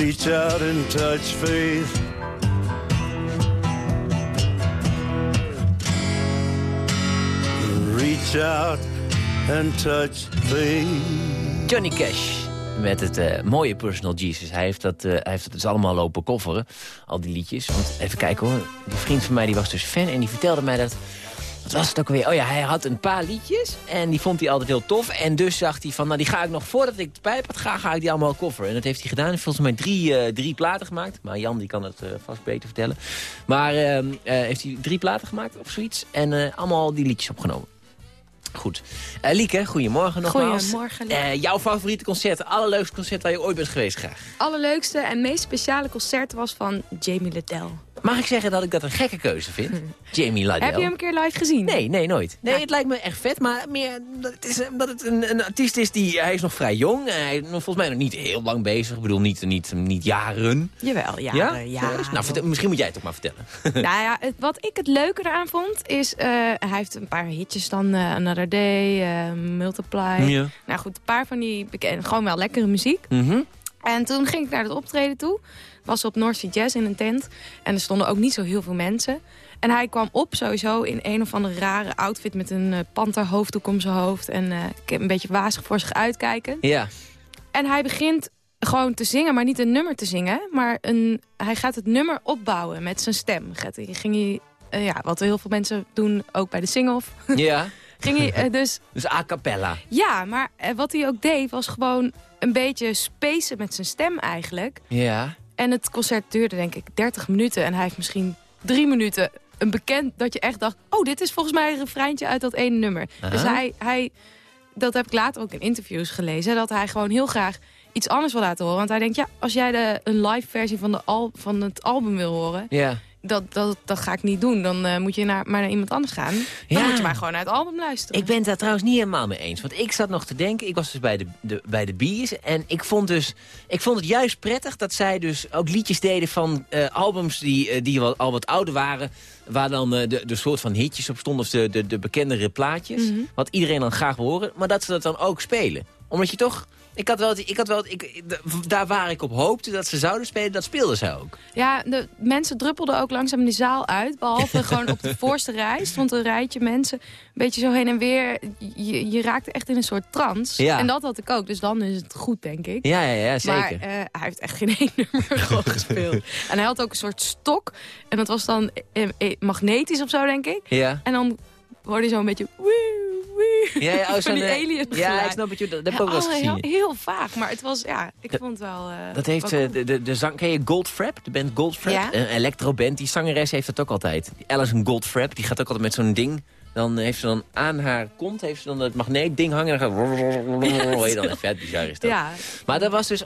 Reach out and touch faith. Reach out and touch faith. Johnny Cash. Met het eh, mooie Personal Jesus. Hij heeft, dat, eh, hij heeft dat dus allemaal lopen kofferen. Al die liedjes. Want even kijken hoor. Die vriend van mij die was dus fan. En die vertelde mij dat... Wat was het ook alweer? Oh ja, hij had een paar liedjes. En die vond hij altijd heel tof. En dus zag hij van, nou die ga ik nog voordat ik de pijp had ga, ga ik die allemaal kofferen. En dat heeft hij gedaan. Hij heeft volgens mij drie, eh, drie platen gemaakt. Maar Jan die kan het eh, vast beter vertellen. Maar eh, heeft hij drie platen gemaakt of zoiets. En allemaal die liedjes opgenomen. Goed. Lieke, goedemorgen nogmaals. Goedemorgen, jouw favoriete concert, allerleukste concert waar je ooit bent geweest graag. allerleukste en meest speciale concert was van Jamie Liddell. Mag ik zeggen dat ik dat een gekke keuze vind? Jamie Liddell. Heb je hem een keer live gezien? Nee, nee, nooit. Nee, het lijkt me echt vet, maar meer dat het, is, omdat het een, een artiest is die... Hij is nog vrij jong. Hij is volgens mij nog niet heel lang bezig. Ik bedoel, niet, niet, niet jaren. Jawel, ja. ja? Nou, vertel- misschien moet jij het ook maar vertellen. nou ja, het- wat ik het leuke eraan vond, is... eh, hij heeft een paar hitjes dan, eh, Another Day, eh, Multiply. Ja. Nou goed, een paar van die bekende, gewoon wel lekkere muziek. Mhm. En toen ging ik naar het optreden toe. Was op North Sea Jazz in een tent. En er stonden ook niet zo heel veel mensen. En hij kwam op sowieso in een of andere rare outfit... met een panterhoofddoek om zijn hoofd. En eh, een beetje wazig voor zich uitkijken. Ja. En hij begint gewoon te zingen, maar niet een nummer te zingen. Maar een, hij gaat het nummer opbouwen met zijn stem. Ging hij, eh, ja, wat heel veel mensen doen, ook bij de sing-off. Ja. ging hij dus Dus a cappella. ja, maar wat hij ook deed was gewoon een beetje spacen met zijn stem eigenlijk. Ja. En het concert duurde denk ik 30 minuten. En hij heeft misschien drie minuten een bekend dat je echt dacht... oh, dit is volgens mij een refreintje uit dat ene nummer. Dus hij, hij, dat heb ik later ook in interviews gelezen... dat hij gewoon heel graag iets anders wil laten horen. Want hij denkt, ja, als jij de, een live versie van, de al, van het album wil horen... Ja. Dat, dat, dat ga ik niet doen. Dan eh, moet je naar, maar naar iemand anders gaan. Dan Ja. moet je maar gewoon naar het album luisteren. Ik ben het daar trouwens niet helemaal mee eens. Want ik zat nog te denken, ik was dus bij de, de, bij de. En ik vond, dus, ik vond het juist prettig dat zij dus ook liedjes deden van eh, albums die, eh, die al wat ouder waren. Waar dan de, de soort van hitjes op stonden, of de, de, de bekendere plaatjes. Mhm. Wat iedereen dan graag wil horen. Maar dat ze dat dan ook spelen. Omdat je toch... Ik had wel, het- ik had wel, het- ik, de- daar waar ik op hoopte dat ze zouden spelen, dat speelden zij ook. Ja, de mensen druppelden ook langzaam die zaal uit. Behalve gewoon op de voorste rij stond een rijtje mensen. Een beetje zo heen en weer. Je, je raakte echt in een soort trance. Ja. En dat had ik ook. Dus dan is het goed, denk ik. Ja, ja, ja, zeker. Maar eh, hij heeft echt geen één nummer gewoon gespeeld. En hij had ook een soort stok. En dat was dan eh, eh, magnetisch of zo, denk ik. Ja. En dan hoorde je zo een beetje... Wee, wee, Ja, ja, oh, van die eh, alien ja, ik snap het, dat heb ik ook wel eens Oh, gezien. Heel, heel vaag, maar het was, ja, ik Dat- vond het wel... eh, Dat heeft wel eh, de, de, de zang, ken je Goldfrapp? De band Goldfrapp? Ja. Een electroband. Die zangeres heeft dat ook altijd. Die Alison Goldfrapp, die gaat ook altijd met zo'n ding. Dan heeft ze dan aan haar kont heeft ze dan het magneetding hangen. En dan gaat... Je dan vet bizar is dat. Ja, Maar dat was dus...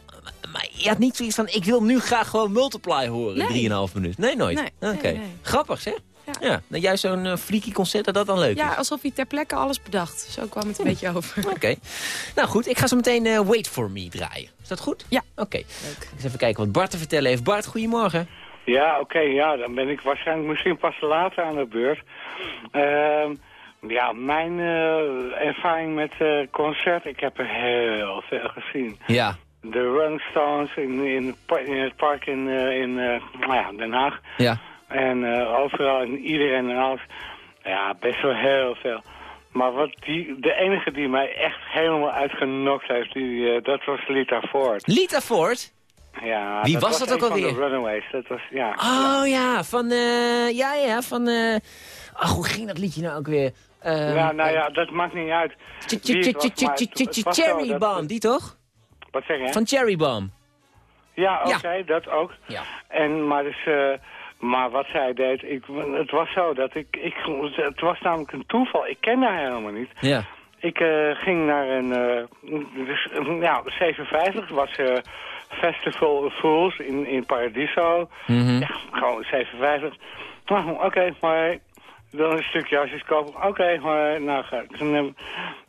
Maar je had niet zoiets van, ik wil nu graag gewoon Multiply horen. Nee. Drieënhalf minuut. Nee, nooit. Nee, Oké. nee. Grappig, zeg. Ja. Ja. Nou, juist zo'n uh, freaky concert, dat dat dan leuk Ja, is. alsof hij ter plekke alles bedacht. Zo kwam het een beetje over. Oké. Nou goed, ik ga zo meteen eh, Wait For Me draaien. Is dat goed? Ja. Oké. Eens even kijken wat Bart te vertellen heeft. Bart, goedemorgen. Ja, oké, ja, dan ben ik waarschijnlijk misschien pas later aan de beurt. Ehm, ja, mijn eh, ervaring met eh concert, ik heb er heel veel gezien. Ja. De Rolling Stones in, in, in het park in, eh, in eh, nou ja, Den Haag. Ja. En eh, overal en iedereen en alles. Ja, best wel heel veel. Maar wat die, de enige die mij echt helemaal uitgenokt heeft, die, eh, dat was Lita Ford. Lita Ford? Ja, Wie was dat ook van alweer? de Runaways. Dat was, ja. Oh ja, van... eh ja, ja, van... eh Ach, hoe ging dat liedje nou ook weer? Ehm, ja, nou ja, dat maakt niet uit. Cherry Bomb, die toch? Wat zeg je? Van Cherry Bomb. Ja, oké, dat ook. Ja. En, maar, dus, Maar wat zij deed, ik, het was zo dat ik, ik... Het was namelijk een toeval. Ik kende haar helemaal niet. Ja. Ik eh, ging naar een... eh, dus, eh, ja, 57 was eh, Festival of Fools in, in Paradiso. Mhm. Ja, gewoon 57. Nou, oké, maar dan een stuk jasjes kopen. Oké, maar nou ga ik.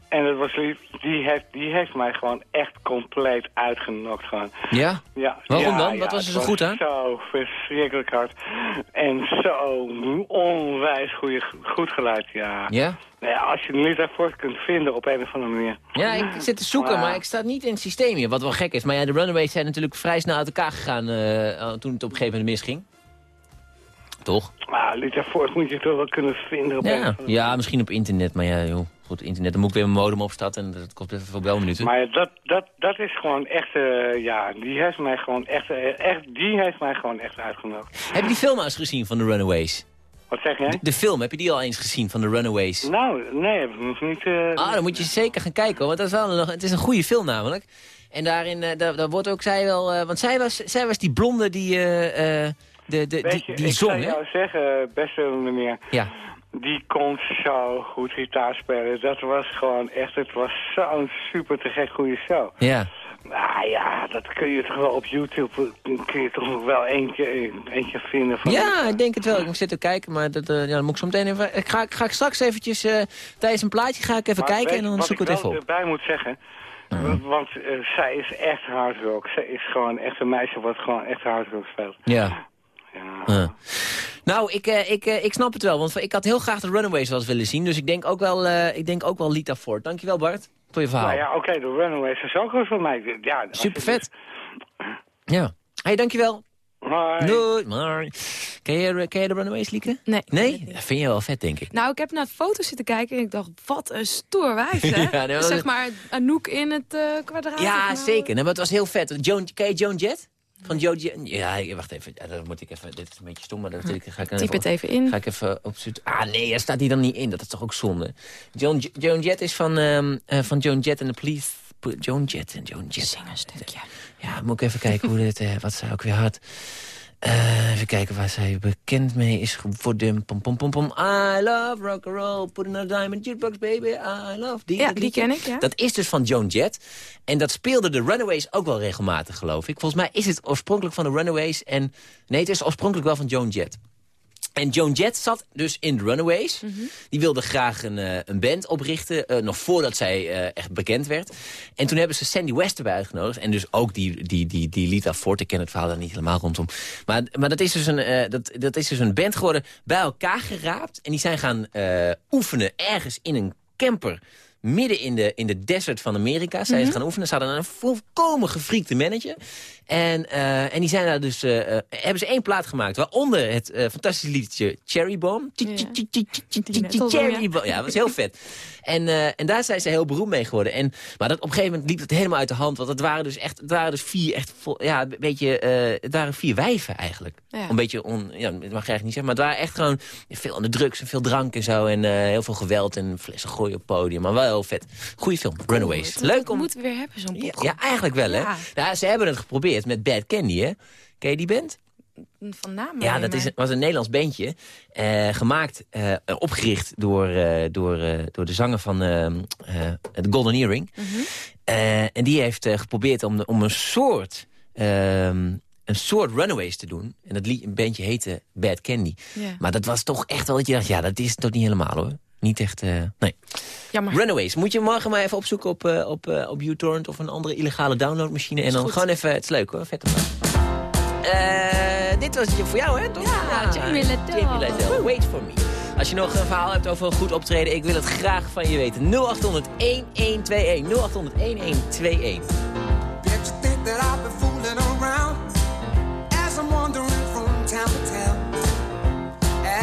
En, dat was lief. Die heeft, die heeft mij gewoon echt compleet uitgenokt gewoon. Ja? Ja, Waarom ja, dan? ja, Wat was er zo goed aan? Zo verschrikkelijk hard. En zo onwijs goed geluid, ja. Ja? Nou ja, als je lied daarvoor kunt vinden op een of andere manier. Ja, ik zit te zoeken, Maar- maar ik sta niet in het systeem hier. Wat wel gek is. Maar ja, de Runaways zijn natuurlijk vrij snel uit elkaar gegaan eh, toen het op een gegeven moment misging. Toch? Maar een lied daarvoor moet je toch wel kunnen vinden op Ja, ja misschien op internet. Maar ja, joh. Goed, internet. Dan moet ik weer mijn modem opstarten en dat kost even veel belminuten. Maar dat, dat, dat is gewoon echt, eh, ja, die heeft mij gewoon echt, eh, echt, die heeft mij gewoon echt uitgenodigd. Heb je die film al eens gezien van de Runaways? Wat zeg jij? De, de film, heb je die al eens gezien van de Runaways? Nou, nee, heb ik nog niet... eh, Ah, dan moet je zeker gaan kijken, hoor, want dat is wel een, het is een goede film namelijk. En daarin, daar, daar wordt ook zij wel... want zij was, zij was die blonde die, de, de, Weet die, je, die ik zong, zou hè? jou zeggen, beste meneer, Ja. Die kon zo goed gitaar spelen. Dat was gewoon echt, het was zo'n super te gek goede show. Ja. Nou ja, dat kun je toch wel op YouTube, kun je toch nog wel eentje, eentje vinden van... Ja, ik denk het wel. Ik moet zitten kijken, maar dat, eh, ja, dan moet ik zo meteen even... Ik ga, ga ik straks eventjes, eh, tijdens een plaatje ga ik even Maar kijken weet en dan wat zoek ik het even op. erbij moet zeggen, want eh, zij is echt hard rock. Zij is gewoon echt een meisje wat gewoon echt hard rock speelt. Ja. Ja. Nou, ik, eh, ik, eh, ik snap het wel, want ik had heel graag de Runaways wel eens willen zien. Dus ik denk ook wel, eh, ik denk ook wel Lita Ford. Dankjewel Bart, voor je verhaal. Nou ja, oké, de Runaways is ook goed voor mij. Ja, Super vet. Ja. hey, dankjewel. Hoi. Doei. Maar. Ken je, ken je de Runaways, Lieke? Nee. Nee? Dat vind je wel vet, denk ik. Nou, ik heb naar foto's zitten kijken en ik dacht, wat een stoer wijf, hè? Ja, dat- zeg maar Anouk in het eh, kwadraat. Ja, Nou, zeker. Nee, maar het was heel vet. Joan, ken je Joan Jett? Van Jett? Ja, wacht even. Ja, dat moet ik even. Dit is een beetje stom, maar dat ga ik Typ het even in. Ga ik even opzoeken. Ah, nee, daar staat hij dan niet in. Dat is toch ook zonde. Joan, J- Joan Jett is van, ehm, eh, van Joan Jett en de Police. Joan Jett en Joan Jett. Zing een stukje. Ja, moet ik even kijken hoe dit, eh, wat zij ook weer had. Eh, even kijken waar zij bekend mee is geworden. Pom, pom, pom, pom. I love rock and roll. Put another diamond jukebox, baby. I love. Die, Ja, die ken ik, ja. Dat is dus van Joan Jett. En dat speelde de Runaways ook wel regelmatig, geloof ik. Volgens mij is het oorspronkelijk van de Runaways. En nee, het is oorspronkelijk wel van Joan Jett. En Joan Jett zat dus in Runaways. Die wilde graag een, eh, een band oprichten, eh, nog voordat zij eh, echt bekend werd. En toen hebben ze Sandy West erbij uitgenodigd. En dus ook die, die, die, die Lita Ford, ik ken het verhaal daar niet helemaal rondom. Maar, maar dat, is dus een, dat, dat is dus een band geworden, bij elkaar geraapt. En die zijn gaan oefenen ergens in een camper midden in de, in de desert van Amerika. Zijn Mhm. ze gaan oefenen. Ze hadden een volkomen gefriekte manager. En, eh, en die zijn daar dus, eh, eh, hebben ze één plaat gemaakt. Waaronder het fantastische liedje Cherry Bomb. Cherry. Bomb. Ja, dat was heel vet. En, eh, en daar zijn ze heel beroemd mee geworden. En, maar dat, op een gegeven moment liep het helemaal uit de hand. Want het waren dus echt, het waren dus vier echt, vol- ja, een beetje, eh, het waren vier wijven eigenlijk. Ja. Een beetje on, ja, dat mag je eigenlijk niet zeggen. Maar het waren echt gewoon veel aan de drugs en veel drank en zo. En eh, heel veel geweld en flessen gooien op het podium. Maar wel heel vet. Goeie film, Runaways. Leuk om... moeten we weer hebben, zo'n pop. Ja, eigenlijk wel, hè? Ja. Nou, ze hebben het geprobeerd met Bad Candy, hè? Ken je die band? Van naam Ja, dat is, was een Nederlands bandje. eh, gemaakt, eh, opgericht door, eh, door, door de zanger van The Golden Earring. Mhm. En die heeft geprobeerd om, om een soort... ehm, een soort Runaways te doen. En dat een bandje heette Bad Candy. Maar dat was toch echt wel dat je dacht... ja, dat is het toch niet helemaal, hoor. Niet echt... nee. Jammer. Runaways. Moet je morgen maar even opzoeken op, eh, op, op uTorrent... of een andere illegale downloadmachine. En dan goed. gewoon even... Het is leuk, hoor. Eh, dit was voor jou, hè? Toch? Ja, Jamie Liddell. Jamie Liddell, Wait For Me. Als je nog een verhaal hebt over een goed optreden... ik wil het graag van je weten. 0800 1121. 0800 1121. Don't you think that I've been fooling around as I'm wandering from town to town,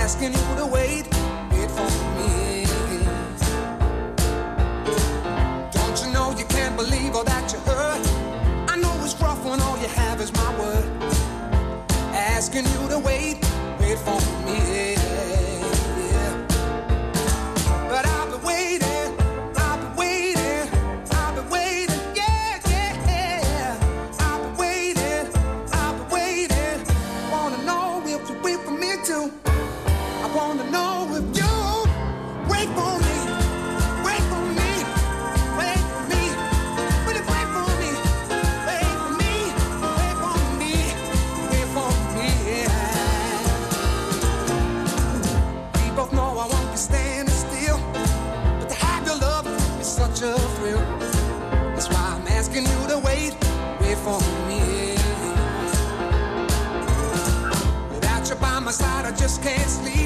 asking you to wait, wait for me. Don't you know you can't believe all that you heard? I know it's rough when all you have is my word, asking you to wait, wait for me. To wait, wait for me. Without you by my side, I just can't sleep.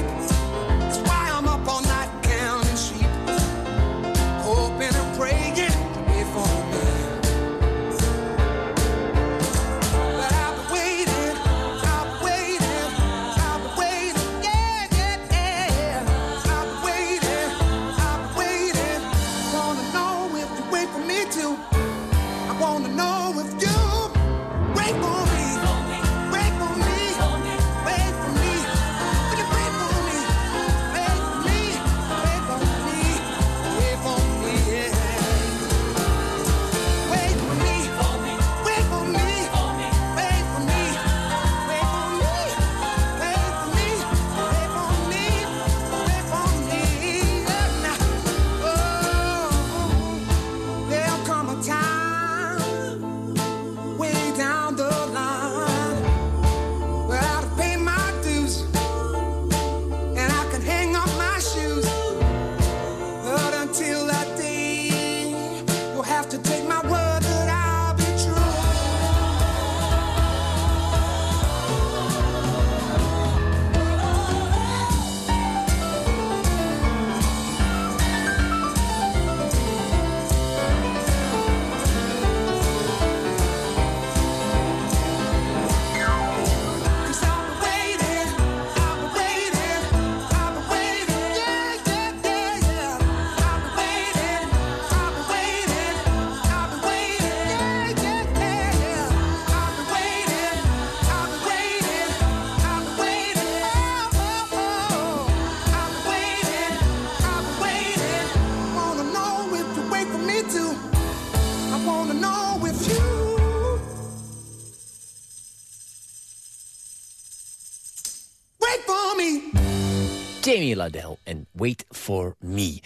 Jamie Ladell en Wait For Me.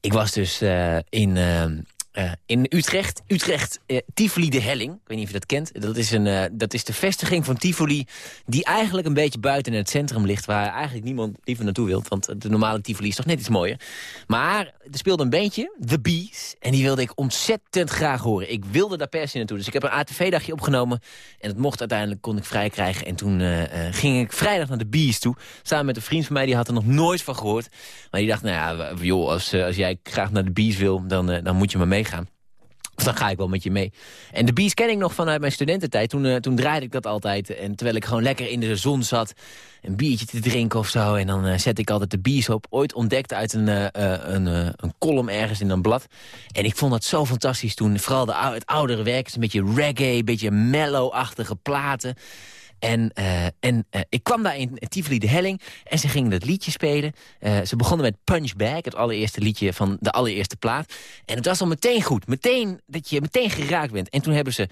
Ik was dus eh, in, eh, eh, in Utrecht. Utrecht, eh, Tivoli de Helling. Ik weet niet of je dat kent. Dat is, een, eh, dat is de vestiging van Tivoli... die eigenlijk een beetje buiten het centrum ligt... waar eigenlijk niemand liever naartoe wil. Want de normale Tivoli is toch net iets mooier. Maar er speelde een bandje, The Bees. En die wilde ik ontzettend graag horen. Ik wilde daar per se naartoe. Dus ik heb een ATV-dagje opgenomen. En het mocht uiteindelijk, kon ik vrij krijgen. En toen ging ik vrijdag naar The Bees toe. Samen met een vriend van mij, die had er nog nooit van gehoord. Maar die dacht, nou ja, joh, als, als jij graag naar The Bees wil... dan, dan moet je maar meegaan. Of dan ga ik wel met je mee. En de Bees ken ik nog vanuit mijn studententijd. Toen, eh, toen draaide ik dat altijd. En terwijl ik gewoon lekker in de zon zat... een biertje te drinken of zo. En dan eh, zet ik altijd de Bees op. Ooit ontdekt uit een, eh, een, een column ergens in een blad. En ik vond dat zo fantastisch toen. Vooral de, het oudere werk. Is een beetje reggae, een beetje mellow-achtige platen. En, eh, en eh, ik kwam daar in Tivoli de Helling en ze gingen dat liedje spelen. Eh, ze begonnen met Punchback, het allereerste liedje van de allereerste plaat. En het was al meteen goed, meteen, dat je meteen geraakt bent. En toen hebben ze,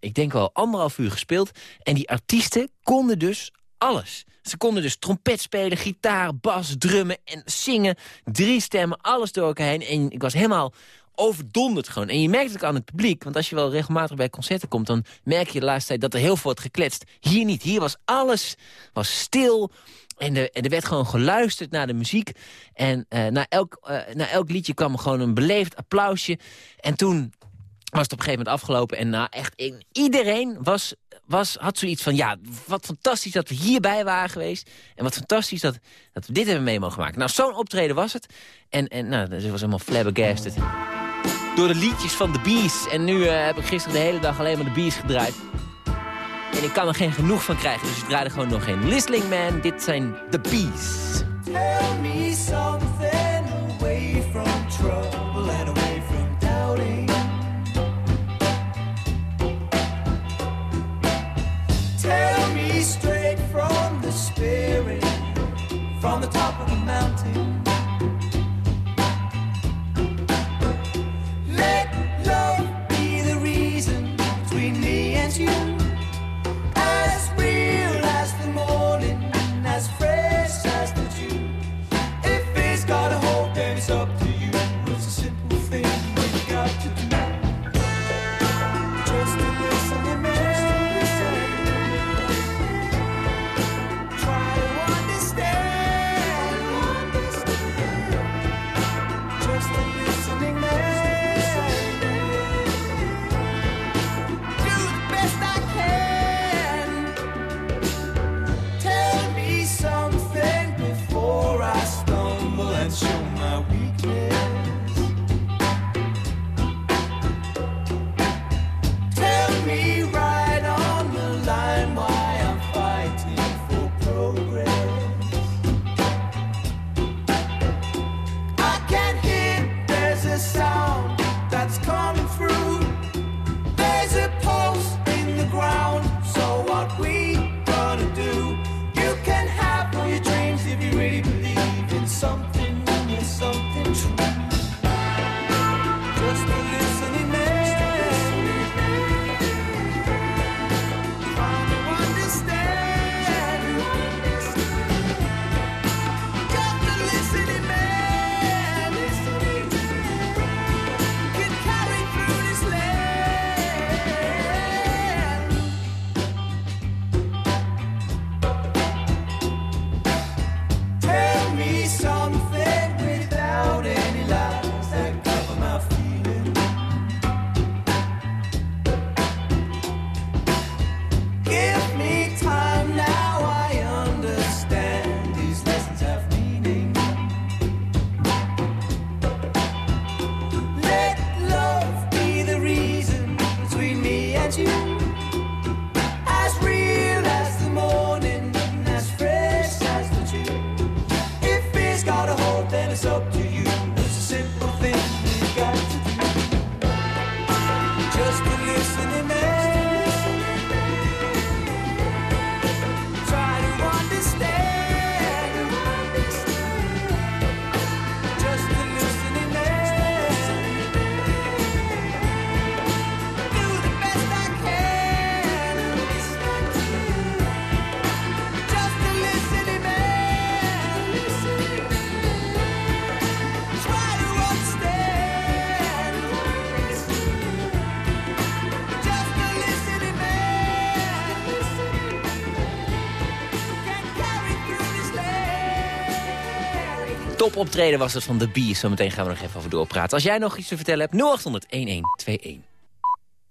ik denk wel anderhalf uur gespeeld. En die artiesten konden dus alles. Ze konden dus trompet spelen, gitaar, bas, drummen en zingen. Drie stemmen, alles door elkaar heen. En ik was helemaal overdonderd gewoon. En je merkt het ook aan het publiek. Want als je wel regelmatig bij concerten komt... dan merk je de laatste tijd dat er heel veel wordt gekletst. Hier niet. Hier was alles was stil. En er, er werd gewoon geluisterd naar de muziek. En eh, na, elk, eh, na elk liedje kwam gewoon een beleefd applausje. En toen was het op een gegeven moment afgelopen. En nou, echt iedereen was, was, had zoiets van... ja, wat fantastisch dat we hierbij waren geweest. En wat fantastisch dat, dat we dit hebben mee mogen maken. Nou, zo'n optreden was het. En, en nou, ze was helemaal flabbergasted. Door de liedjes van The Bees. En nu eh, heb ik gisteren de hele dag alleen maar The Bees gedraaid. En ik kan er geen genoeg van krijgen. Dus ik draaide gewoon nog geen Listening Man. Dit zijn The Bees. Tell me something away from trouble and away from doubting. Tell me straight from the spirit, from the top of the mountain. Me topoptreden was het van The Bee. Zometeen gaan we nog even over doorpraten. Als jij nog iets te vertellen hebt, 0800 1121.